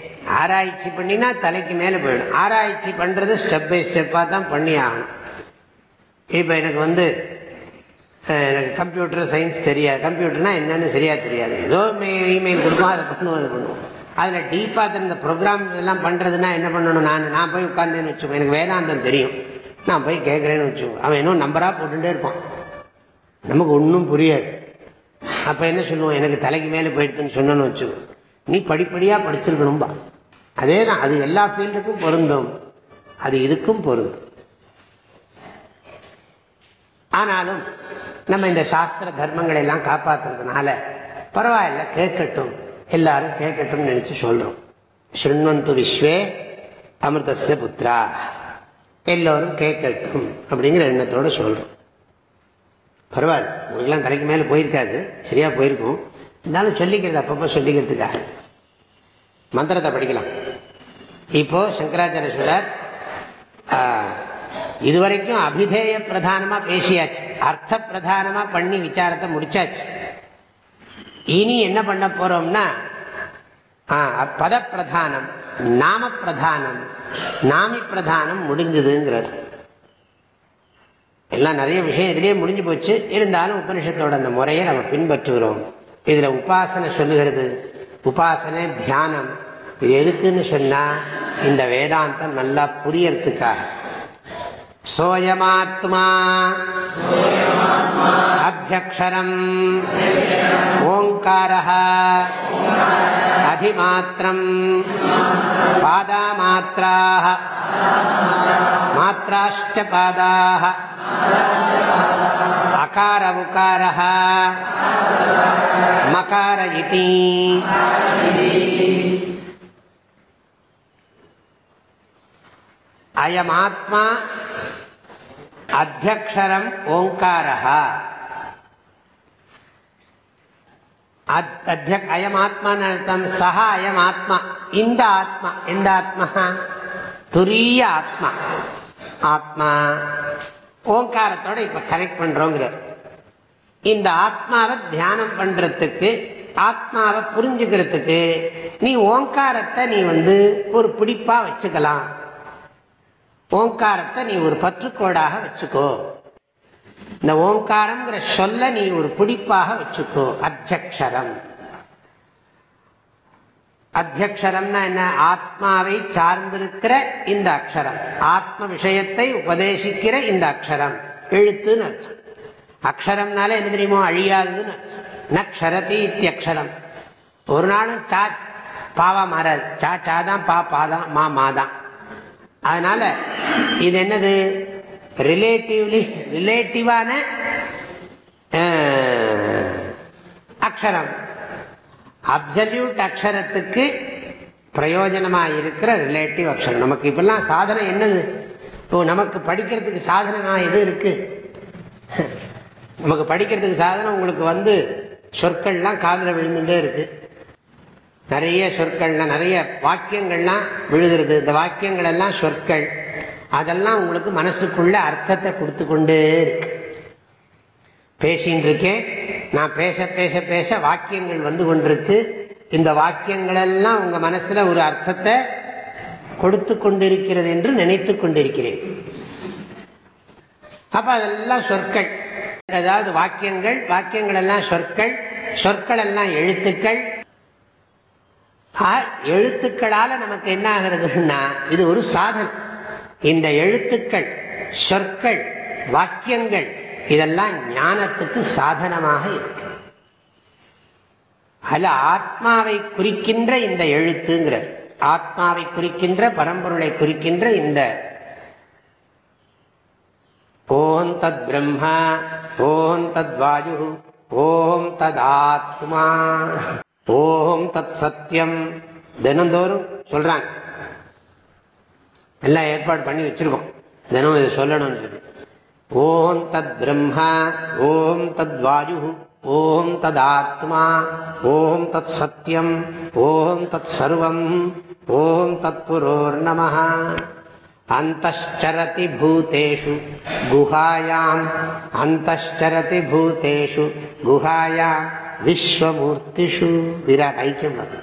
ஆராய்ச்சி பண்ணினா தலைக்கு மேலே போயிடும். ஆராய்ச்சி பண்ணுறது ஸ்டெப் பை ஸ்டெப்பாக தான் பண்ணி ஆகணும். இப்போ எனக்கு வந்து எனக்கு கம்ப்யூட்டர் சயின்ஸ் தெரியாது. கம்ப்யூட்டர்னா என்னென்னு சரியாக தெரியாது. ஏதோ இமெயில் கொடுப்போம் அதை பண்ணுவோம் அதை பண்ணுவோம். அதில் டீப்பாக இந்த ப்ரோக்ராம் இதெல்லாம் பண்ணுறதுனா என்ன பண்ணணும்? நான் நான் போய் உட்காந்தேன்னு வச்சுக்கோ எனக்கு வேதாந்தம் தெரியும். நான் போய் கேட்குறேன்னு வச்சுக்கோ. அவன் இன்னும் நம்பராக போட்டுகிட்டே இருப்பான். நமக்கு ஒன்றும் புரியாது. அப்போ என்ன சொல்லுவோம்? எனக்கு தலைக்கு மேலே போயிடுதுன்னு சொன்னோன்னு வச்சுக்கோ. நீ படிப்படியாக படிச்சிருக்கணும்பா அதே தான் அது எல்லா ஃபீல்டுக்கும் பொருந்தும். அது இதுக்கும் பொருந்தும். ஆனாலும் நம்ம இந்த சாஸ்திர தர்மங்களை எல்லாம் காப்பாத்துறதுனால பரவாயில்ல கேட்கட்டும். எல்லாரும் கேட்கட்டும் நினைச்சு சொல்றோம். ஸ்ருண்வந்து விஸ்வே அமிர்தச புத்திரா எல்லோரும் கேட்கட்டும் அப்படிங்கிற எண்ணத்தோட சொல்றோம். பரவாயில்ல உங்களுக்கெல்லாம் தலைக்கு மேலே போயிருக்காது. சரியா போயிருக்கும். இருந்தாலும் சொல்லிக்கிறது அப்பப்போ சொல்லிக்கிறதுக்காக. மந்திரத்தை படிக்கலாம். இப்போ சங்கராச்சாரிய சொல்றார் ஆ, இதுவரைக்கும் அபிதேய பிரதானமா பேசியாச்சு. அர்த்த பிரதானமா பண்ணி விசாரத்தை முடிச்சாச்சு. இனி என்ன பண்ண போறோம்னா ஆ, பத பிரதானம் நாம பிரதானம் நாமி பிரதானம் முடிஞ்சதுங்கிறது. எல்லாம் நிறைய விஷயம் இதுலேயே முடிஞ்சு போச்சு. இருந்தாலும் உபனிஷத்தோட அந்த முறையை நம்ம பின்பற்றுகிறோம். இதுல உபாசனை சொல்லுகிறது. உபாசனை தியானம் இது எதுக்குன்னு சொன்னா இந்த வேதாந்தம் நல்லா புரியறதுக்காக. சோயமாத்மா. அத்தியக்ஷரம். ஓங்கார அதிமாத்திரம். பாதாமாத்திராः மாத்திராश्च பாதாக அகார உகாரः மகார இதி. அயமாத்மா அத்தியக்ஷரம் ஓங்காரः அயம் ஆத்மான்னு அயமாத்மான்னு அர்த்தம் சஹ அயமாத்மா இந்த ஆத்மா எந்த ஆத்மா? துரிய ஆத்மா. ஆத்மா. ஓங்காரத்தோட இப்ப கனெக்ட் பண்றோங்கிற இந்த ஆத்மாவை தியானம் பண்றதுக்கு ஆத்மாவை புரிஞ்சுக்கிறதுக்கு நீ ஓங்காரத்தை நீ வந்து ஒரு பிடிப்பா வச்சுக்கலாம். ஓங்காரத்தை நீ ஒரு பற்றுக்கோடாக வச்சுக்கோ. இந்த ஓங்காரம்ங்கிற சொல்ல நீ ஒரு பிடிப்பாக வச்சுக்கோ. அத்தியக்ஷரம். அத்தியக்ஷரம்னா என்ன? ஆத்மாவை சார்ந்திருக்கிற இந்த அக்ஷரம். ஆத்ம விஷயத்தை உபதேசிக்கிற இந்த அக்ஷரம். எழுத்துன்னு அர்த்தம். அக்ஷரம்னால என்ன தெரியுமோ? அழியாதுன்னு அர்த்தம். நக்ஷரதி இத்தியக்ஷரம். ஒரு நாளும் சா பாவா மாறாது. சா சா தான் பா பாதான் மா மாதான் அதனால இது என்னது? ரிலேட்டிவ்லி ரிலேட்டிவான அக்ஷரம். அப்சல்யூட் அக்ஷரத்துக்கு பிரயோஜனமாக இருக்கிற ரிலேட்டிவ் அக்ஷரம். நமக்கு இப்பெல்லாம் சாதனை என்னது? இப்போ நமக்கு படிக்கிறதுக்கு சாதனமாக எது இருக்குது நமக்கு படிக்கிறதுக்கு சாதனை உங்களுக்கு வந்து சொற்கள்லாம் காதில் விழுந்துட்டே இருக்குது நிறைய சொற்கள்லாம் நிறைய வாக்கியங்கள்லாம் விழுகிறது. இந்த வாக்கியங்கள் எல்லாம் சொற்கள். அதெல்லாம் உங்களுக்கு மனசுக்குள்ள அர்த்தத்தை கொடுத்து கொண்டே இருக்கு. பேசின்னு இருக்கேன் நான் பேச பேச பேச வாக்கியங்கள் வந்து கொண்டிருக்கு. இந்த வாக்கியங்கள் எல்லாம் உங்க மனசுல ஒரு அர்த்தத்தை கொடுத்து கொண்டிருக்கிறது என்று நினைத்து கொண்டிருக்கிறேன். அப்ப அதெல்லாம் சொற்கள். அதாவது வாக்கியங்கள் வாக்கியங்கள் எல்லாம் சொற்கள் சொற்கள் எல்லாம் எழுத்துக்கள் எழுத்துக்களால நமக்கு என்ன ஆகிறதுன்னா இது ஒரு சாதனம். இந்த எழுத்துக்கள் சொற்கள் வாக்கியங்கள் இதெல்லாம் ஞானத்துக்கு சாதனமாக இருக்கு. அல்ல ஆத்மாவை குறிக்கின்ற இந்த எழுத்துங்கிற ஆத்மாவை குறிக்கின்ற பரம்பொருளை குறிக்கின்ற இந்த ஓம் தத் பிரம்மா ஓம் தத் வாயு ஓம் தத் ஆத்மா ஓம் தத் சத்தியம் தினந்தோறும் சொல்றாங்க. எல்லாம் ஏற்பாடு பண்ணி வச்சிருக்கோம். தினம் இதை சொல்லணும்னு சொல்லி. ஓம் தத் பிரம்மா ஓம் தத் வாயு ஓம் தத் ஆத்மா ஓம் தத் சத்தியம் ஓம் தத் சர்வம் ஓம் தத் புரோர்நம அந்தரதி பூதேஷு குஹாயாம் அந்தரதி பூதேஷு குஹாயாம் விஸ்வமூர்த்திஷு விராட் ஐக்கியம் அது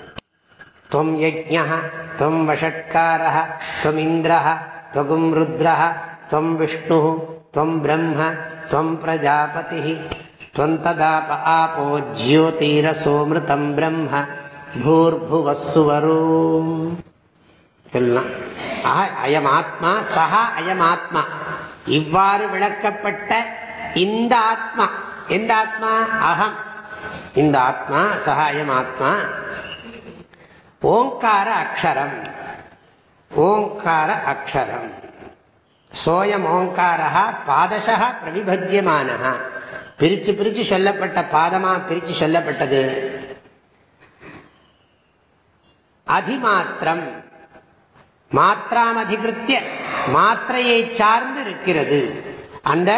त्वं यज्ञः त्वं वषट्कारः त्वमिन्द्रः त्वगुं रुद्रः त्वं विष्णुः त्वं ब्रह्म त्वं प्रजापतिः त्वं तदाप आपो ज्योतिरसोमृतं ब्रह्म भूर्भुवस्सुवरो எல்லாம் அயமாத்மா சஹா அயமாத்மா இவ்வாறு விளக்கப்பட்ட இந்த ஆத்மா எந்த ஆத்மா அகம் இந்த ஆத்மா சஹா அயமாத்மா ஓங்கார அக்ஷரம் ஓங்கார அக்ஷரம் சோயம் ஓங்காரா பாதசா பிரவிபத்தியமான பிரிச்சு பிரிச்சு சொல்லப்பட்ட பாதமா பிரிச்சு சொல்லப்பட்டது. அதிமாத்திரம். மாத்திராம் அதிகிருத்திய மாத்திரையை சார்ந்து இருக்கிறது அந்த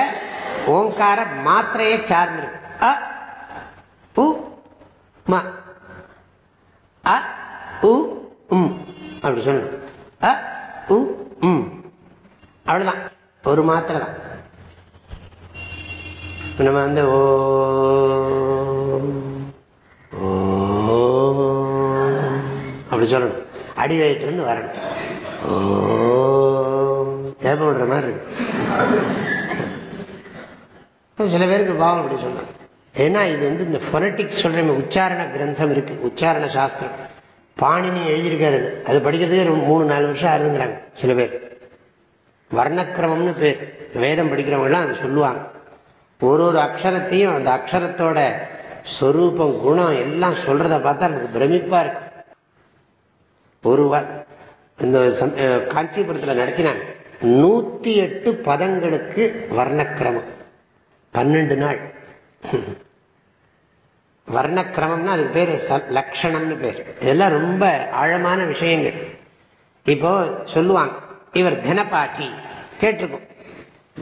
ஓங்கார மாத்திரையை சார்ந்திருக்கு. அ உ ம அ உ உம். அப்படி சொல்லணும். அ உ உம். அவ்வளோதான் ஒரு மாத்திரை தான். நம்ம வந்து ஓ அப்படி சொல்லணும். அடி வயிற்றுலேருந்து வரணும். ஓ ஏப்பம் விடுற மாதிரி இருக்கு. சில பேருக்கு பாவம் அப்படி சொன்னாங்க. ஏன்னா இது வந்து இந்த ஃபொனட்டிக்ஸ் சொல்கிறேன் உச்சாரண கிரந்தம் இருக்குது உச்சாரண சாஸ்திரம். பாணினி எழுதியிருக்காரு அது. அது படிக்கிறதுக்கே மூணு நாலு வருஷம் ஆகுதுங்கிறாங்க சில பேர். வர்ணக்கிரமம்னு பேர் வேதம் படிக்கிறவங்கலாம் அதை சொல்லுவாங்க. ஒரு ஒரு அக்ஷரத்தையும் அந்த அக்ஷரத்தோட ஸ்வரூபம் குணம் எல்லாம் சொல்கிறத பார்த்தா நமக்கு பிரமிப்பாக இருக்கு. ஒரு இந்த காஞ்சிபுரத்தில் நடத்தினாங்க. நூற்றி எட்டு பதங்களுக்கு வர்ணக்கிரமம். பன்னெண்டு நாள். வர்ணக்கிரமம்னா அதுக்கு பேர் லக்ஷணம்னு பேர். இதெல்லாம் ரொம்ப ஆழமான விஷயங்கள். இப்போது சொல்லுவாங்க இவர் கனபாட்டி. கேட்டிருக்கும்.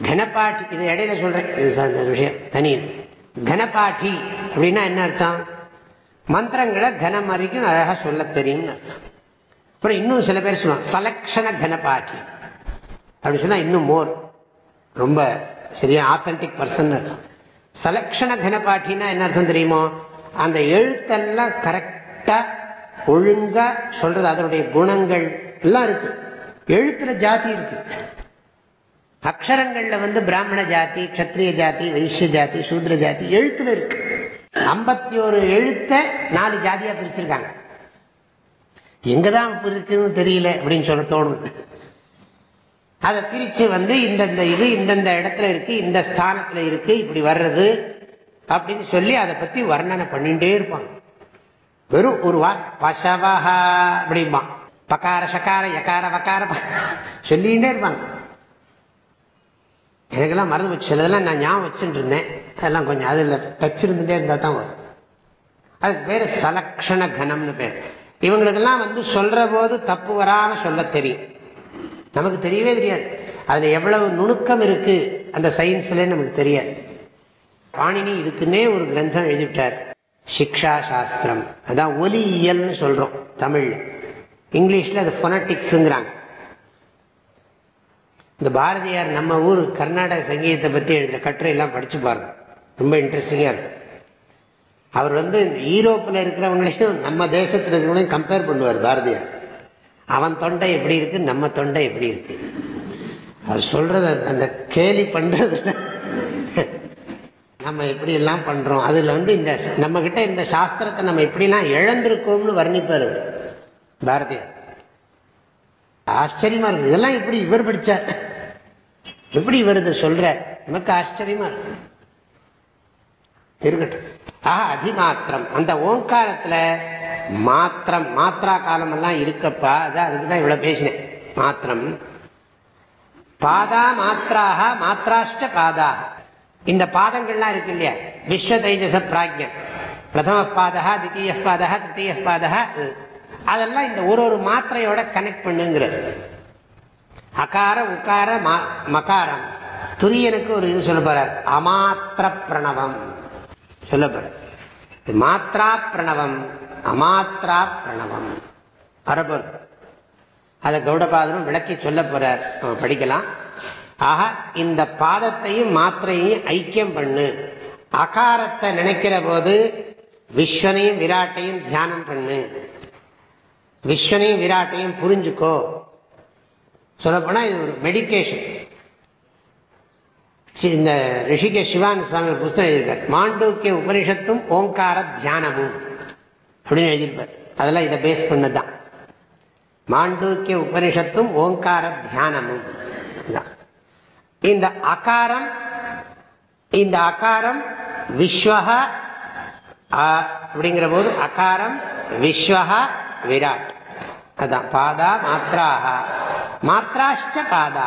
கனபாட்டி இது இடையில சொல்றேன். இது அந்த விஷயம். தனி. கனபாட்டி அப்படின்னா என்ன அர்த்தம்? மந்திரங்களை கனம் வரைக்கும் அழகாக சொல்ல தெரியும்னு அர்த்தம். அப்புறம் இன்னும் சில பேர் சொல்லுவாங்க சலக்ஷண கனபாட்டி. அப்படின்னு சொன்னால் இன்னும் மோர் ரொம்ப சரியா ஆத்தன்டிக் பர்சன் அர்த்தம். சலக்ஷண கனபாட்டினா என்ன அர்த்தம் தெரியுமோ? அந்த எழுத்தெல்லாம் கரெக்டா ஒழுங்கா சொல்றது அதனுடைய குணங்கள் எல்லாம் இருக்கு. எழுத்துல ஜாதி இருக்கு. அக்ஷரங்கள்ல வந்து பிராமண ஜாதி கத்திரிய ஜாதி வைசிய ஜாதி சூத்ர ஜாதி எழுத்துல இருக்கு. ஐம்பத்தி ஒரு எழுத்த நாலு ஜாதியா பிரிச்சிருக்காங்க. எங்கதான் இருக்குன்னு தெரியல அப்படின்னு சொல்ல தோணுது. அதை பிரிச்சு வந்து இந்தந்த இது இந்தந்த இடத்துல இருக்கு இந்த ஸ்தானத்துல இருக்கு இப்படி வர்றது அப்படின்னு சொல்லி அதை பத்தி வர்ணனை பண்ணிகிட்டே இருப்பாங்க. வெறும் ஒரு வா பசவஹா அப்படிம்பான். பக்கார சக்கார எக்கார வக்கார சொல்லிகிட்டே இருப்பாங்க. எனக்கெல்லாம் மறந்து வச்சு சிலதெல்லாம் நான் ஞாபகம் வச்சுட்டு இருந்தேன். அதெல்லாம் கொஞ்சம் அதில் டச் இருந்தால் தான் வரும். அதுக்கு பேர் சலக்ஷண கணம்னு பேர். இவங்களுக்கெல்லாம் வந்து சொல்கிற போது தப்பு வராமல் சொல்ல தெரியும். நமக்கு தெரியவே தெரியாது. அதில் எவ்வளவு நுணுக்கம் இருக்குது அந்த சயின்ஸ்ல நமக்கு தெரியாது. பாணினி இதுக்குன்னே ஒரு கிரந்தம் எழுதிவிட்டார். சிக்ஷா சாஸ்திரம் அதான் ஒலியியல்னு சொல்கிறோம் தமிழில். இங்கிலீஷில் அது பொனட்டிக்ஸுங்கிறாங்க இந்த பாரதியார் நம்ம ஊர் கர்நாடக சங்கீதத்தை பற்றி எழுதுகிற கட்டுரை எல்லாம் பாருங்க. ரொம்ப இன்ட்ரெஸ்டிங்காக இருக்கும் அவர் வந்து ஈரோப்பில் இருக்கிறவங்களையும் நம்ம தேசத்தில் இருக்கிறவங்களையும் கம்பேர் பண்ணுவார் பாரதியார். அவன் தொண்டை எப்படி இருக்கு நம்ம தொண்டை எப்படி இருக்கு? அவர் சொல்றது அந்த கேலி பண்ணுறதுல நம்ம எப்படி எல்லாம் பண்றோம்? அதுல வந்து இந்த நம்ம கிட்ட இந்த சாஸ்திரத்தை நம்ம எப்படிலாம் இழந்திருக்கோம்னு வர்ணிப்பார் அவர், பாரதியார். ஆச்சரியமா இருக்கு. இதெல்லாம் எப்படி இவர் படிச்சார் எப்படி இவர் இதை சொல்ற? நமக்கு ஆச்சரியமா இருக்கு. இருக்கட்டும். ஆஹா அதிமாத்திரம். அந்த ஓங்காரத்துல மாத்திரம் மாத்திரா காலம் எல்லாம் இருக்கப்பா. அதான் அதுக்கு தான் இவ்வளவு பேசினேன். மாத்திரம். பாதா மாத்திராக மாத்திராஷ்ட பாதாக இந்த பாதங்கள்லாம் இருக்கு இல்லையா? விஸ்வ தைஜச பிராஜ்யம். பிரதம பாதா தித்தீய பாதா திருத்தீய பாதா அதெல்லாம் இந்த ஒரு ஒரு மாத்திரையோட கனெக்ட் பண்ணுங்கிறது. அகார உக்கார மா- மகாரம். துரியனுக்கு ஒரு இது சொல்ல போறார். அமாத்திர பிரணவம். சொல்ல போறார். மாத்ரா பிரணவம். அமாத்ரா பிரணவம். வரப்போர் அதை கௌடபாதரும் விளக்கி சொல்ல போறார். நம்ம படிக்கலாம். ஆக இந்த பாதத்தையும் மாத்திரையும் ஐக்கியம் பண்ணு. அகாரத்தை நினைக்கிற போது விஸ்வனையும் விராட்டையும் தியானம் பண்ணு. விஸ்வனையும் விராட்டையும் புரிஞ்சுக்கோ. சொல்லப்போனால் இது ஒரு மெடிடேஷன் இந்த ரிஷிக சிவானந்த சுவாமி புஸ்தகம் எழுதியிருக்கார். மாண்டூக்கிய உபனிஷத்தும் ஓங்கார தியானமும் அப்படின்னு எழுதியிருப்பார். அதெல்லாம் இதை பேஸ் பண்ணதுதான். மாண்டூக்கிய உபனிஷத்தும் ஓங்கார தியானமும். இந்த அகாரம் இந்த அகாரம் விஸ்வஹ அப்படிங்கிற போது அகாரம் விஸ்வஹ விராட். அதான் பாதா மாத்ராக மாத்ராஷ்ட பாதா.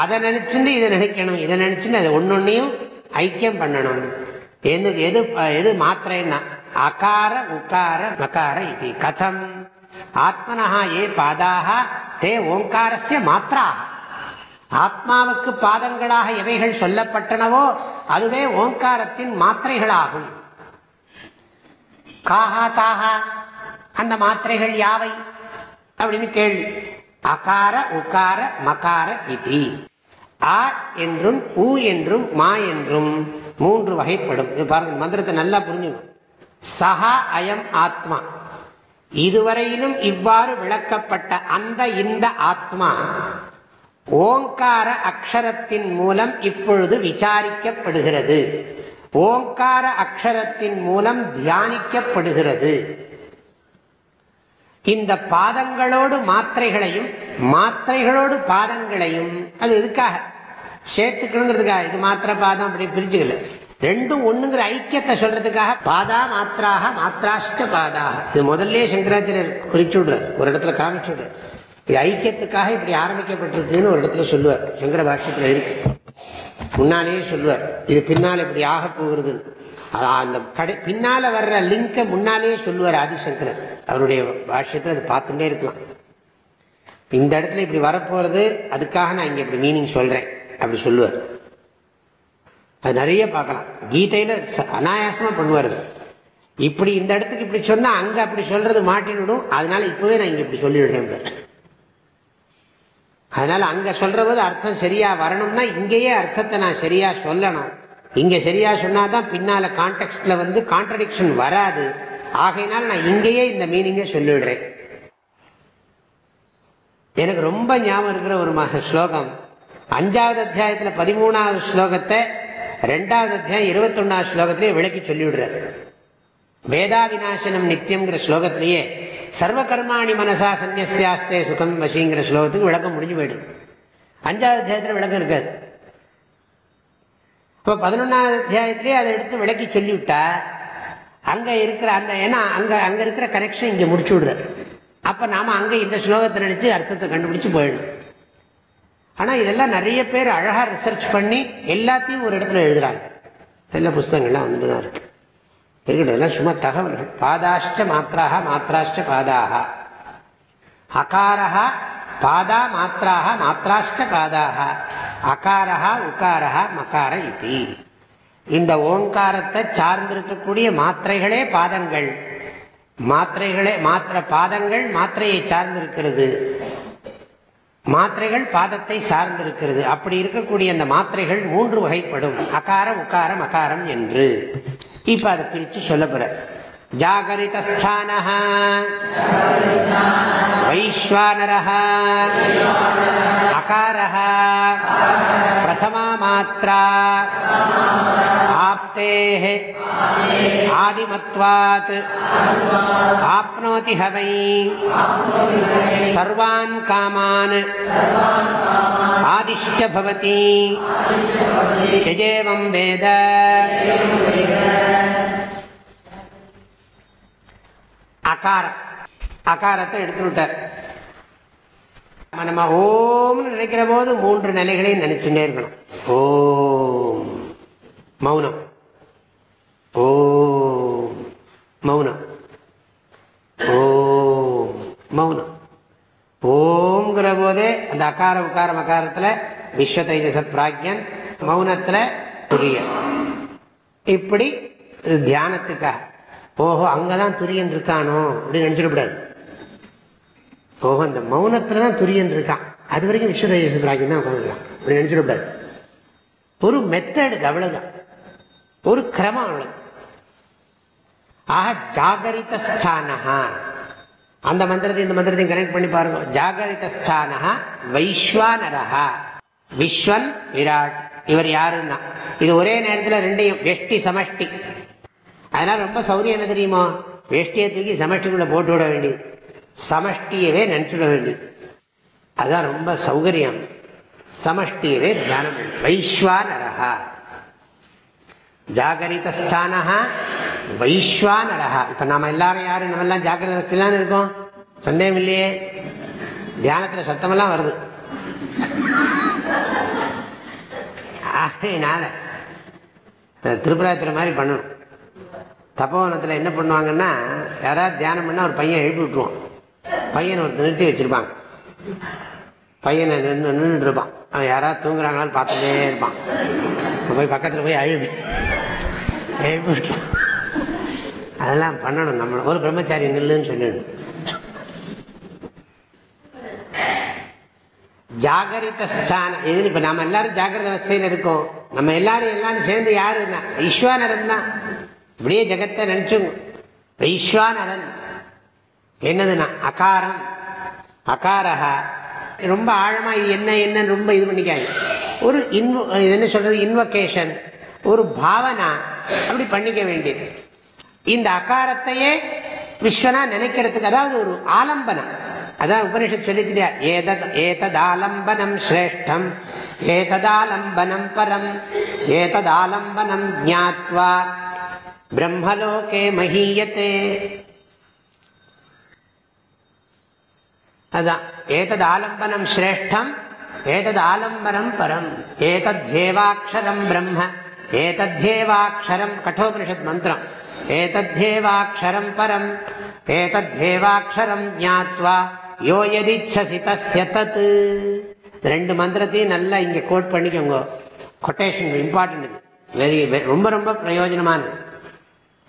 அதை நினைச்சுட்டு இதை நினைக்கணும் இதை நினைச்சுட்டு அதை ஒன்னொன்னையும் ஐக்கியம் பண்ணணும். எது எது எது மாத்திரைன்னா அகார உக்கார மகார இது. கதம். ஆத்மனஹா ஏ பாதாக தே ஓங்காரஸ்ய மாத்ராக ஆத்மாவுக்கு பாதங்களாக எவைகள் சொல்லப்பட்டனவோ அதுவே ஓங்காரத்தின் மாத்திரைகளாகும். காஹா தாஹா அந்த மாத்திரைகள் யாவை? அப்படின்னு கேள்வி. அகார உகார மகார இதி. ஆ என்றும் ஊ என்றும் மா என்றும் மூன்று வகைப்படும். இது பாருங்க மந்திரத்தை நல்லா புரிஞ்சுக்கணும் சஹா அயம் ஆத்மா. இதுவரையிலும் இவ்வாறு விளக்கப்பட்ட அந்த இந்த ஆத்மா ஓங்கார அக்ஷரத்தின் மூலம் இப்பொழுது விசாரிக்கப்படுகிறது. ஓங்கார அக்ஷரத்தின் மூலம் தியானிக்கப்படுகிறது. இந்த பாதங்களோடு மாத்திரைகளையும் மாத்திரைகளோடு பாதங்களையும் அது எதுக்காக? சேர்த்துக்கணுங்கிறதுக்காக. இது மாத்திர பாதம் அப்படி பிரிச்சுக்கல ரெண்டும் ஒண்ணுங்கிற ஐக்கியத்தை சொல்றதுக்காக பாதா மாத்திராக மாத்திராஷ்ட பாதாக இது முதல்ல சங்கராச்சாரியர் குறிச்சு விடுறார். ஒரு இடத்துல காமிச்சு விடுறார். இது ஐக்கியத்துக்காக இப்படி ஆரம்பிக்கப்பட்டிருக்குன்னு ஒரு இடத்துல சொல்லுவார். சங்கர பாஷ்யத்துல இருக்கு. முன்னாலேயே சொல்லுவார். இது பின்னால் இப்படி ஆக போகிறது அந்த கடை பின்னால வர்ற லிங்கை முன்னாலேயே சொல்லுவார் ஆதிசங்கரன் அவருடைய பாஷ்யத்தில் அது பார்த்துட்டே இருக்கலாம். இந்த இடத்துல இப்படி வரப்போறது அதுக்காக நான் இங்கே இப்படி மீனிங் சொல்கிறேன் அப்படி சொல்லுவார். அது நிறைய பார்க்கலாம். கீதையில் ச- பண்ணுவார் அது. இப்படி இந்த இடத்துக்கு இப்படி சொன்னால் அங்கே அப்படி சொல்கிறது மாட்டினுடும் அதனால இப்போவே நான் இங்கே இப்படி சொல்லிவிடுறேன் அதனால் அங்கே சொல்கிறபோது போது அர்த்தம் சரியாக வரணும்னா இங்கேயே அர்த்தத்தை நான் சரியாக சொல்லணும். இங்கே சரியாக சொன்னால் தான் பின்னால் கான்டெக்ட்டில் வந்து கான்ட்ரடிக்ஷன் வராது. ஆகையினால் நான் இங்கேயே இந்த மீனிங்கை சொல்லிடுறேன் எனக்கு ரொம்ப ஞாபகம் இருக்கிற ஒரு மக ஸ்லோகம். அஞ்சாவது அத்தியாயத்தில் பதிமூணாவது ஸ்லோகத்தை ரெண்டாவது அத்தியாயம் இருபத்தொன்னாவது ஸ்லோகத்திலேயே விளக்கி சொல்லிவிடுறாரு. வேதா விநாசனம் நித்தியம்ங்கிற ஸ்லோகத்திலேயே சர்வ கர்மாணி மனசா சன்னியாஸ்தே சுகம் வசிங்கிற ஸ்லோகத்துக்கு விளக்கம் முடிஞ்சு போயிடுது. அஞ்சாவது அத்தியாயத்தில் விளக்கம் இருக்காது. இப்போ பதினொன்றாவது அத்தியாயத்திலேயே அதை எடுத்து விளக்கி சொல்லிவிட்டா அங்கே இருக்கிற அந்த ஏன்னா அங்கே அங்கே இருக்கிற கனெக்ஷன் இங்கே முடிச்சு விடுறார் அப்போ நாம் அங்கே இந்த ஸ்லோகத்தை நினச்சி அர்த்தத்தை கண்டுபிடிச்சி போயிடணும். ஆனால் இதெல்லாம் நிறைய பேர் அழகாக ரிசர்ச் பண்ணி எல்லாத்தையும் ஒரு இடத்துல எழுதுறாங்க. எல்லா புஸ்தகங்கள்லாம் வந்துட்டு தான் இருக்கு. இருக்கட்டும் சும்மா தகவல்கள். பாதாஷ்ட மாத்திராக மாத்திராஷ்ட பாதாக அகாரா பாதா மாத்திராக மாத்திராஷ்ட பாதாக அகாரா உகாரா மகார இதி. இந்த ஓங்காரத்தை சார்ந்திருக்கக்கூடிய மாத்திரைகளே பாதங்கள். மாத்திரைகளே மாத்திர பாதங்கள் மாத்திரையை சார்ந்திருக்கிறது. மாத்திரைகள் பாதத்தை சார்ந்திருக்கிறது. அப்படி இருக்கக்கூடிய அந்த மாத்திரைகள் மூன்று வகைப்படும். அகாரம் உக்காரம் அகாரம் என்று. இப்ப அதை பிரிச்சு சொல்ல போற. ஜாகரிதஸ்தான வைஸ்வானர அகார பிரதமா மாத்திரா ஆப்தே ஆதிமத்வாத் ஆப்னோதி ஹவை சர்வான் காமான் ஆதிஷ்ட பவதி வேத அகாரம் அகாரத்தை எடுத்துட்டார் நம்ம ஓம்னு நினைக்கிற போது மூன்று நிலைகளையும் நினைச்சுட்டே இருக்கணும். ஓம். மௌனம். ஓம் மௌனம். ஓம் மௌனம். ஓம்ங்கிற போதே அந்த அகார உக்கார மகாரத்தில் விஸ்வ தைஜச பிராக்யன் மௌனத்தில் துரியன். இப்படி தியானத்துக்காக. ஓஹோ அங்கதான் துரியன் இருக்கானோ அப்படின்னு நினைச்சிடக்கூடாது ஓஹோ அந்த மௌனத்துல தான் துரியன் இருக்கான். அது வரைக்கும் விஸ்வ தைஜச பிராக்யன் தான் உட்காந்துருக்கான் அப்படி நினைச்சிடக்கூடாது ஒரு மெத்தடு அவ்வளவுதான். ஒரு கிரமம் அவ்வளவு ஆக ஜாகரித ஸ்தானஹா அந்த மந்திரத்தை இந்த மந்திரத்தையும் கனெக்ட் பண்ணி பாருங்க. ஜாகரித ஸ்தானஹா வைஸ்வானரஹா விஸ்வன் விராட் இவர் யாருன்னா? இது ஒரே நேரத்தில் ரெண்டையும் வெஷ்டி சமஷ்டி. அதனால ரொம்ப சௌரியம் என்ன தெரியுமோ? வேஷ்டியை தூக்கி சமஷ்டிக்குள்ள போட்டு விட வேண்டியது. சமஷ்டியவே நினச்சுட வேண்டியது. அதுதான் ரொம்ப சௌகரியம். சமஷ்டியவே தியானம் பண்ணு. வைஸ்வானரஹா வைஸ்வானரஹா இப்ப நம்ம எல்லாரும் யாரும் நம்ம எல்லாம் ஜாகிரத அவஸ்தையிலான இருக்கோம். சந்தேகம் இல்லையே. தியானத்துல சத்தமெல்லாம் வருது. ஆகையினால இந்த மாதிரி பண்ணணும். தப்போவனத்தில் என்ன பண்ணுவாங்கன்னா யாராவது தியானம் பண்ணால் ஒரு பையன் எழுப்பி விட்டுருவான். பையனை ஒருத்தர் நிறுத்தி வச்சுருப்பாங்க. பையனை நின்று நின்றுட்டு இருப்பான். அவன் யாராவது தூங்குறாங்களான்னு பார்த்துட்டே இருப்பான். போய் பக்கத்தில் போய் அழுப்பி எழுப்பி விட்டுருவான். அதெல்லாம் பண்ணணும். நம்மளை ஒரு பிரம்மச்சாரி நில்லுன்னு சொல்லிடணும் ஜாகரித ஸ்தானம் இது இப்ப நம்ம எல்லாரும் ஜாகிரத அவஸ்தையில இருக்கோம். நம்ம எல்லாரும் எல்லாரும் சேர்ந்து யாருன்னா வைஸ்வானரன் தான். இப்படியே ஜெகத்தை நினைச்சுங்க. வைஸ்வானரன் என்னதுன்னா அகாரம். அகாரஹா. ரொம்ப ஆழமா இது என்ன என்னன்னு ரொம்ப இது பண்ணிக்காது ஒரு இன்வ இது என்ன சொல்றது? இன்வகேஷன் ஒரு பாவனா. அப்படி பண்ணிக்க வேண்டியது. இந்த அகாரத்தையே விஸ்வனா நினைக்கிறதுக்கு அதாவது ஒரு ஆலம்பனம். அதான் உபனிஷத் சொல்லித்தியா ஏதத் ஏததாலம்பனம் சிரேஷ்டம் ஏததாலம்பனம் பரம் ஏததாலம்பனம் ஜாத்வா பிரம்மலோகே மஹீயத்தே அதான் ஏதது ஆலம்பனம் சிரேஷ்டம் ஏதது ஆலம்பனம் பரம் ஏதத்யேவாட்சரம் பிரம்ம ஏதத்யேவாட்சரம் கட்டோபனிஷத் மந்திரம். ஏதத்யேவாட்சரம் பரம் ஏதத்யேவாட்சரம் ஜாத்வா யோ எதிச்சசி தஸ்ய தத் ரெண்டு மந்திரத்தையும் நல்லா இங்கே கோட் பண்ணிக்கோங்க. கொட்டேஷன் இம்பார்ட்டன்ட் இது. வெரி ரொம்ப ரொம்ப பிரயோஜனமானது.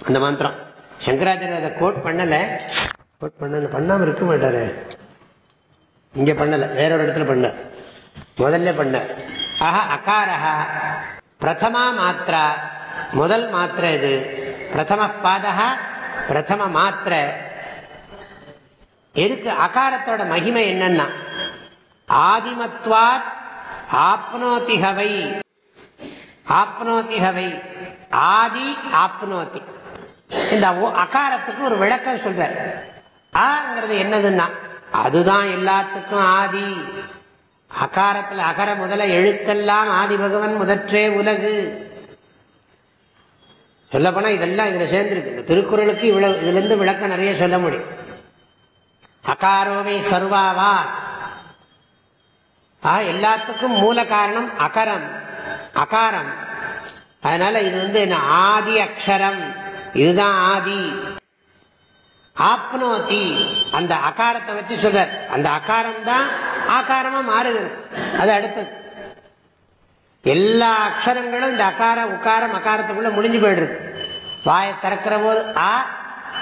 அந்த மந்திரம். சங்கராச்சாரியர் அதை கோட் பண்ணலை. கோட் பண்ணல பண்ணாமல் இருக்க மாட்டார். இங்கே பண்ணலை. வேற ஒரு இடத்துல பண்ண முதல்ல பண்ண. ஆஹா அகாரஹா. பிரதமா மாத்திரா முதல் மாத்திரை இது. பிரதம பாதா பிரதம மாத்திரை எதுக்கு அகாரத்தோட மகிமை என்னன்னா? ஆதிமத்வாத் ஆப்னோதிகவை. ஆப்னோதிகவை. ஆதி ஆப்னோதி. இந்த அகாரத்துக்கு ஒரு விளக்கம் சொல்றார். ஆங்கிறது என்னதுன்னா? அதுதான் எல்லாத்துக்கும் ஆதி. அகாரத்துல அகர முதல எழுத்தெல்லாம் ஆதி பகவன் முதற்றே உலகு. சொல்ல இதெல்லாம் இதுல சேர்ந்துருக்கு. இந்த திருக்குறளுக்கு இவ்வளவு இதுல இருந்து விளக்கம் நிறைய சொல்ல முடியும். அகாரோவை சர்வாவா ஆ எல்லாத்துக்கும் மூல காரணம் அகரம் அகாரம். அதனால இது வந்து என்ன ஆதி அக்ஷரம். இதுதான் ஆதி. ஆப்னோதி அந்த அகாரத்தை வச்சு சொல்றார். அந்த அகாரம் தான் ஆகாரமா மாறுகிறது. அது அடுத்தது. எல்லா அக்ஷரங்களும் இந்த அகார உக்காரம் அகாரத்துக்குள்ள முடிஞ்சு போயிடுது. வாயை திறக்கிற போது ஆ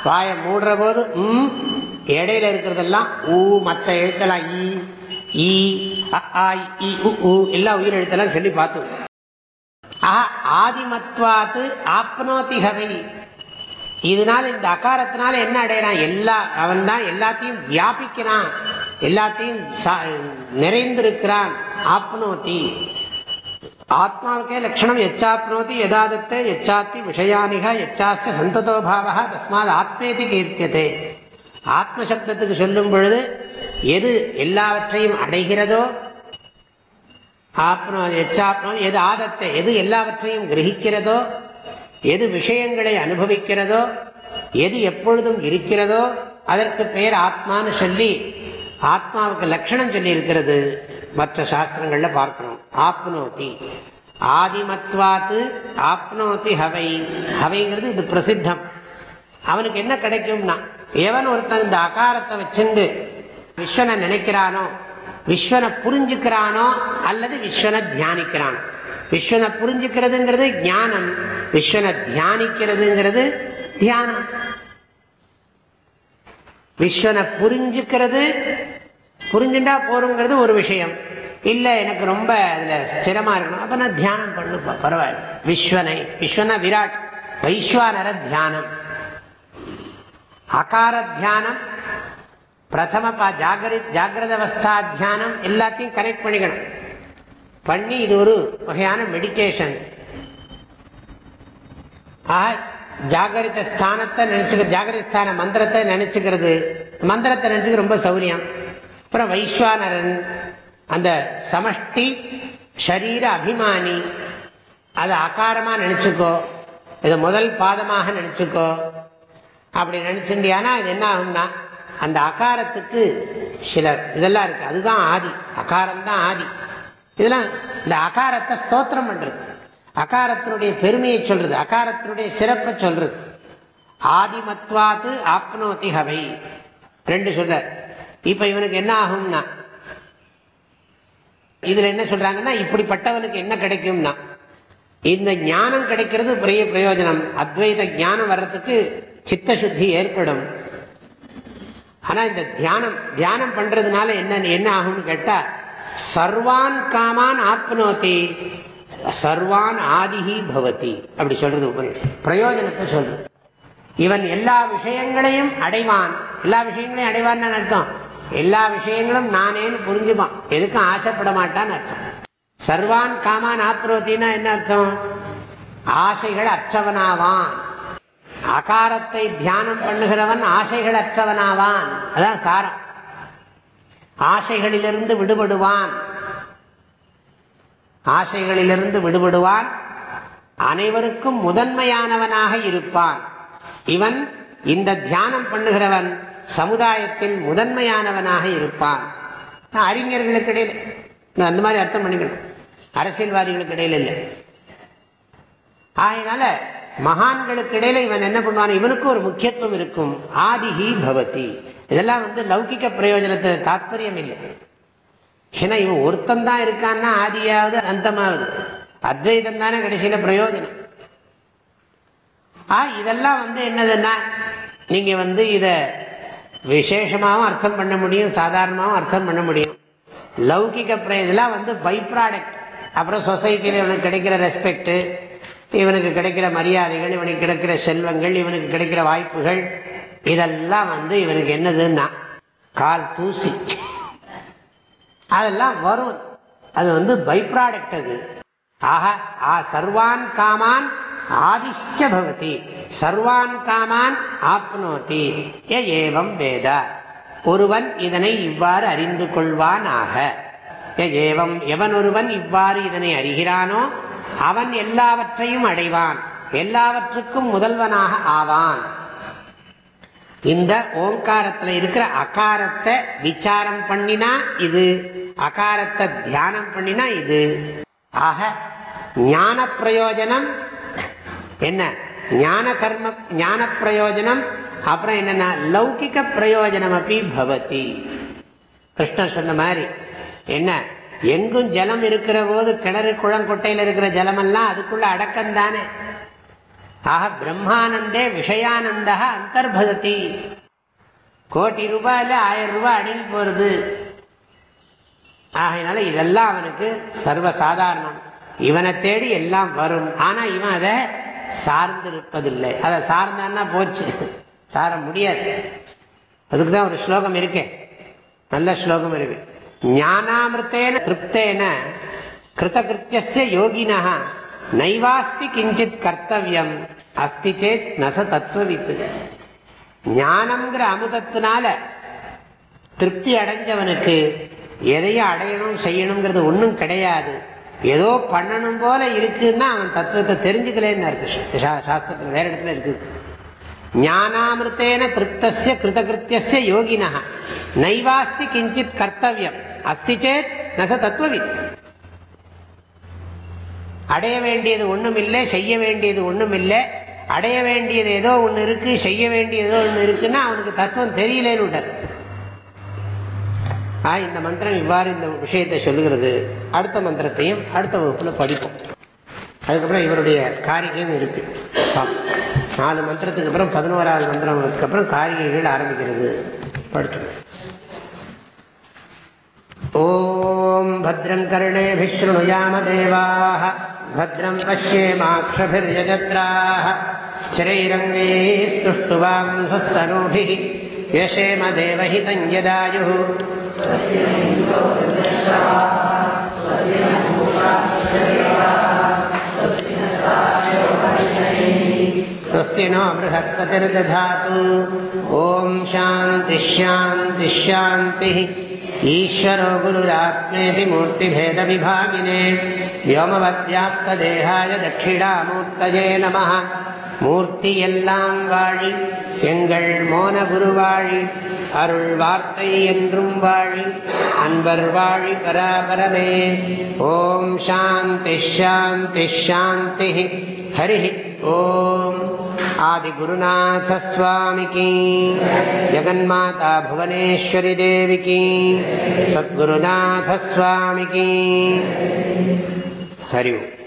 வாயை மூடுற போது ம் இடையில இருக்கிறதெல்லாம் ஊ மற்ற எழுத்தெல்லாம் ஈ ஈ அ, இ உ, எல்லா உயிர் எழுத்தெல்லாம் சொல்லி பார்த்தோம் ஆஹா ஆதிமத்வாத்து ஆப்னோதிகவை. இதனால இந்த அகாரத்தினால என்ன அடையிறான்? எல்லா அவன் தான் எல்லாத்தையும் வியாபிக்கிறான். எல்லாத்தையும் சா- நிறைந்திருக்கிறான் ஆப்னோதி. ஆத்மாவுக்கே லட்சணம் எச்சாப்னோதி எதாதத்தை எச்சாத்தி விஷயானிக எச்சாஸ்ய சந்ததோ பாவா தஸ்மாத் ஆத்மேதி கீர்த்தியதே. ஆத்மசப்தத்துக்கு சொல்லும் பொழுது எது எல்லாவற்றையும் அடைகிறதோ ஆப்னோ எச்சாப்னோ எது ஆதத்தை எது எல்லாவற்றையும் கிரகிக்கிறதோ எது விஷயங்களை அனுபவிக்கிறதோ எது எப்பொழுதும் இருக்கிறதோ அதற்கு பெயர் ஆத்மான்னு சொல்லி ஆத்மாவுக்கு லட்சணம் சொல்லி இருக்கிறது மற்ற சாஸ்திரங்கள்ல பார்க்கணும் ஆப்னோதி. ஆதிமத்வாத்து ஆப்னோதி ஹவை. ஹவைங்கிறது இது பிரசித்தம். அவனுக்கு என்ன கிடைக்கும்னா எவன் ஒருத்தன் இந்த அகாரத்தை வச்சுண்டு விஸ்வனை நினைக்கிறானோ விஸ்வனை புரிஞ்சுக்கிறானோ அல்லது விஸ்வனை தியானிக்கிறானோ. விஸ்வனை புரிஞ்சுக்கிறதுங்கிறது ஞானம் விஸ்வனை தியானிக்கிறதுங்கிறது தியானம். விஸ்வனை புரிஞ்சுக்கிறது புரிஞ்சுட்டா போறோங்கிறது ஒரு விஷயம். இல்லை எனக்கு ரொம்ப அதில் ஸ்திரமாக இருக்கணும். அப்போ நான் தியானம் பண்ணுப்பா பரவாயில்ல. விஸ்வனை விஸ்வனா விராட். வைஸ்வானர தியானம். அகார தியானம் பிரதம பா ஜாகரி ஜாகிரத அவஸ்தா தியானம் எல்லாத்தையும் கனெக்ட் பண்ணிக்கணும். பண்ணி இது ஒரு வகையான மெடிடேஷன் ஆக ஜாகரித ஸ்தானத்தை நினச்சிக்க ஜாகரித ஸ்தான மந்திரத்தை நினச்சிக்கிறது. மந்திரத்தை நினச்சிக்க ரொம்ப சௌரியம். அப்புறம் வைஸ்வானரன் அந்த சமஷ்டி ஷரீர அபிமானி அதை அகாரமாக நினச்சிக்கோ. இதை முதல் பாதமாக நினச்சிக்கோ. அப்படி நினைச்சுட்டியானா இது என்ன ஆகும்னா அந்த அகாரத்துக்கு சில இதெல்லாம் இருக்குது அதுதான் ஆதி. அகாரம் தான் ஆதி. இதெல்லாம் இந்த அகாரத்தை ஸ்தோத்திரம் பண்ணுறது அகாரத்தினுடைய பெருமையை சொல்கிறது அகாரத்தினுடைய சிறப்பை சொல்கிறது ஆதிமத்வாத்து ஆப்னோதி ஹவை. ரெண்டு சொல்றார். இப்ப இவனுக்கு என்ன ஆகும்னா? இதுல என்ன சொல்றாங்கன்னா இப்படிப்பட்டவனுக்கு என்ன கிடைக்கும்னா இந்த ஞானம் கிடைக்கிறது பெரிய பிரயோஜனம். அத்வைத ஞானம் வர்றதுக்கு சித்த சுத்தி ஏற்படும். ஆனா இந்த தியானம் தியானம் பண்றதுனால என்ன என்ன ஆகும்னு கேட்டா சர்வான் காமான் ஆப்னோதி சர்வான் ஆதிகி பவதி அப்படி சொல்றது உபனிஷம் பிரயோஜனத்தை சொல்றது. இவன் எல்லா விஷயங்களையும் அடைவான். எல்லா விஷயங்களையும் அடைவான்னு அர்த்தம்? எல்லா விஷயங்களும் நானேன்னு புரிஞ்சுப்பான். எதுக்கும் ஆசைப்பட மாட்டான்னு அர்த்தம். சர்வான் காமான் ஆப்ரோத்தின்னா என்ன அர்த்தம்? ஆசைகள் அற்றவனாவான். அகாரத்தை தியானம் பண்ணுகிறவன் ஆசைகள் அற்றவனாவான். அதான் சாரம். ஆசைகளிலிருந்து விடுபடுவான். ஆசைகளிலிருந்து விடுபடுவான். அனைவருக்கும் முதன்மையானவனாக இருப்பான். இவன் இந்த தியானம் பண்ணுகிறவன். சமுதாயத்தில் முதன்மையானவனாக இருப்பான். அறிஞர்களுக்கு இடையில நான் அந்த மாதிரி அர்த்தம் பண்ணிக்கணும். அரசியல்வாதிகளுக்கு இடையில இல்லை. அதனால மகான்களுக்கு இடையில இவன் என்ன பண்ணுவான்? இவனுக்கு ஒரு முக்கியத்துவம் இருக்கும். ஆதிஹி பவதி. இதெல்லாம் வந்து லௌகிக்க பிரயோஜனத்து தாத்பரியம் இல்லை. ஏன்னா இவன் ஒருத்தன் தான் இருக்கான்னா ஆதியாவது அந்தமாவது. அத்வைதம் தானே கடைசியில பிரயோஜனம். ஆ இதெல்லாம் வந்து என்னதுன்னா நீங்க வந்து இதை விசேஷமாகவும் அர்த்தம் பண்ண முடியும் சாதாரணமாகவும் அர்த்தம் பண்ண முடியும். லௌகிக இதெல்லாம் வந்து பை ப்ராடக்ட். அப்புறம் சொசைட்டியில் இவனுக்கு கிடைக்கிற ரெஸ்பெக்ட்டு இவனுக்கு கிடைக்கிற மரியாதைகள் இவனுக்கு கிடைக்கிற செல்வங்கள் இவனுக்கு கிடைக்கிற வாய்ப்புகள் இதெல்லாம் வந்து இவனுக்கு என்னதுன்னா கால் தூசி. அதெல்லாம் வரும். அது வந்து பை ப்ராடக்ட் அது. ஆக ஆ சர்வான் காமான் ஆதிஷ்ட பவதி. சர்வான் காமான் ஆப்னோதி. ஏவம் வேத. ஒருவன் இதனை இவ்வாறு அறிந்து கொள்வானாக. ஏவம் எவன் ஒருவன் இவ்வாறு இதனை அறிகிறானோ அவன் எல்லாவற்றையும் அடைவான். எல்லாவற்றுக்கும் முதல்வனாக ஆவான். இந்த ஓங்காரத்துல இருக்கிற அகாரத்தை விசாரம் பண்ணினா இது அகாரத்தை தியானம் பண்ணினா இது. ஆக ஞான பிரயோஜனம் என்ன? ஞான கர்ம ஞான பிரயோஜனம் அப்புறம் என்னன்னா லௌகிக பிரயோஜனம் அப்படி பவதி. கிருஷ்ணர் சொன்ன மாதிரி என்ன? எங்கும் ஜலம் இருக்கிற போது கிணறு குளங்கொட்டையில் இருக்கிற ஜலமெல்லாம் அதுக்குள்ள அடக்கம் தானே ஆக பிரம்மானந்தே விஷயானந்தா அந்தர்பகதி கோட்டி ரூபாயில் ஆயிரம் ரூபாய் அடியில் போகிறது ஆகையினால இதெல்லாம் அவனுக்கு சர்வசாதாரணம். இவனை தேடி எல்லாம் வரும். ஆனால் இவன் அதை சார்ந்து இருப்பதில்லை அதை சார்ந்தான்னா போச்சு. சார முடியாது. அதுக்கு தான் ஒரு ஸ்லோகம் இருக்கே. நல்ல ஸ்லோகம் இருக்கு. ஞானாமிருத்தேன திருப்தேன கிருத்தகிருத்திய யோகினா நைவாஸ்தி கிஞ்சித் கர்த்தவியம் அஸ்தி சேத் நச தத்துவவித்து ஞானம்ங்கிற அமுதத்தினால திருப்தி அடைஞ்சவனுக்கு எதையும் அடையணும் செய்யணுங்கிறது ஒன்றும் கிடையாது. ஏதோ பண்ணணும் போல இருக்குன்னா அவன் தத்துவத்தை தெரிஞ்சுக்கலேன்னு இருக்கு சாஸ்திரத்தில் வேற இடத்துல இருக்குது ஞானாமிருத்தேன திருப்தசிய கிருதகிருத்திய யோகினா நைவாஸ்தி கிஞ்சித் கர்த்தவியம். அஸ்தி சேத் நச தத்துவவித். அடைய வேண்டியது ஒன்றும் இல்லை செய்ய வேண்டியது ஒன்றும் இல்லை அடைய வேண்டியது ஏதோ ஒன்று இருக்கு செய்ய வேண்டியது ஏதோ ஒன்று இருக்குன்னா அவனுக்கு தத்துவம் தெரியலேன்னு விட்டார். ஆ இந்த மந்திரம் இவ்வாறு இந்த விஷயத்தை சொல்லுகிறது அடுத்த மந்திரத்தையும் அடுத்த வகுப்பில் படிப்போம் அதுக்கப்புறம் இவருடைய காரிகையும் இருக்கு நாலு மந்திரத்துக்கு அப்புறம் பதினோராவது மந்திரத்துக்கு அப்புறம் காரிகைகள் ஆரம்பிக்கிறது படிச்சு ஓம் பத்ரம் கருணேபிஸ்ருணுயாம தேவாः भद्रं पश्येमाक्षभिर्यजत्राः स्थिरैरङ्गैस्तुष्टुवांसस्तनूभिः यशेम देवहितं यदायुः स्वस्ति नो बृहस्पतिर्दधातु। ॐ शान्तिश्शान्तिश्शान्तिः ईश्वरो गुरुरात्मेति मूर्तिभेदविभागिने। व्योमवद्व्याप्तदेहाय दक्षिणामूर्तये नमः। மூர்த்தி எல்லாம் வாழி எங்கள் மோன குருவாழி அருள் வார்த்தை என்றும் வாழி அன்பர் வாழி பராபரமே ஓம் சாந்தி ஷாந்தி ஷாந்தி ஹரி ஓம் आदिगुरुनाथस्वामि की जगन्माता भुवनेश्वरी देवी की सद्गुरुनाथस्वामि की हरि ओम्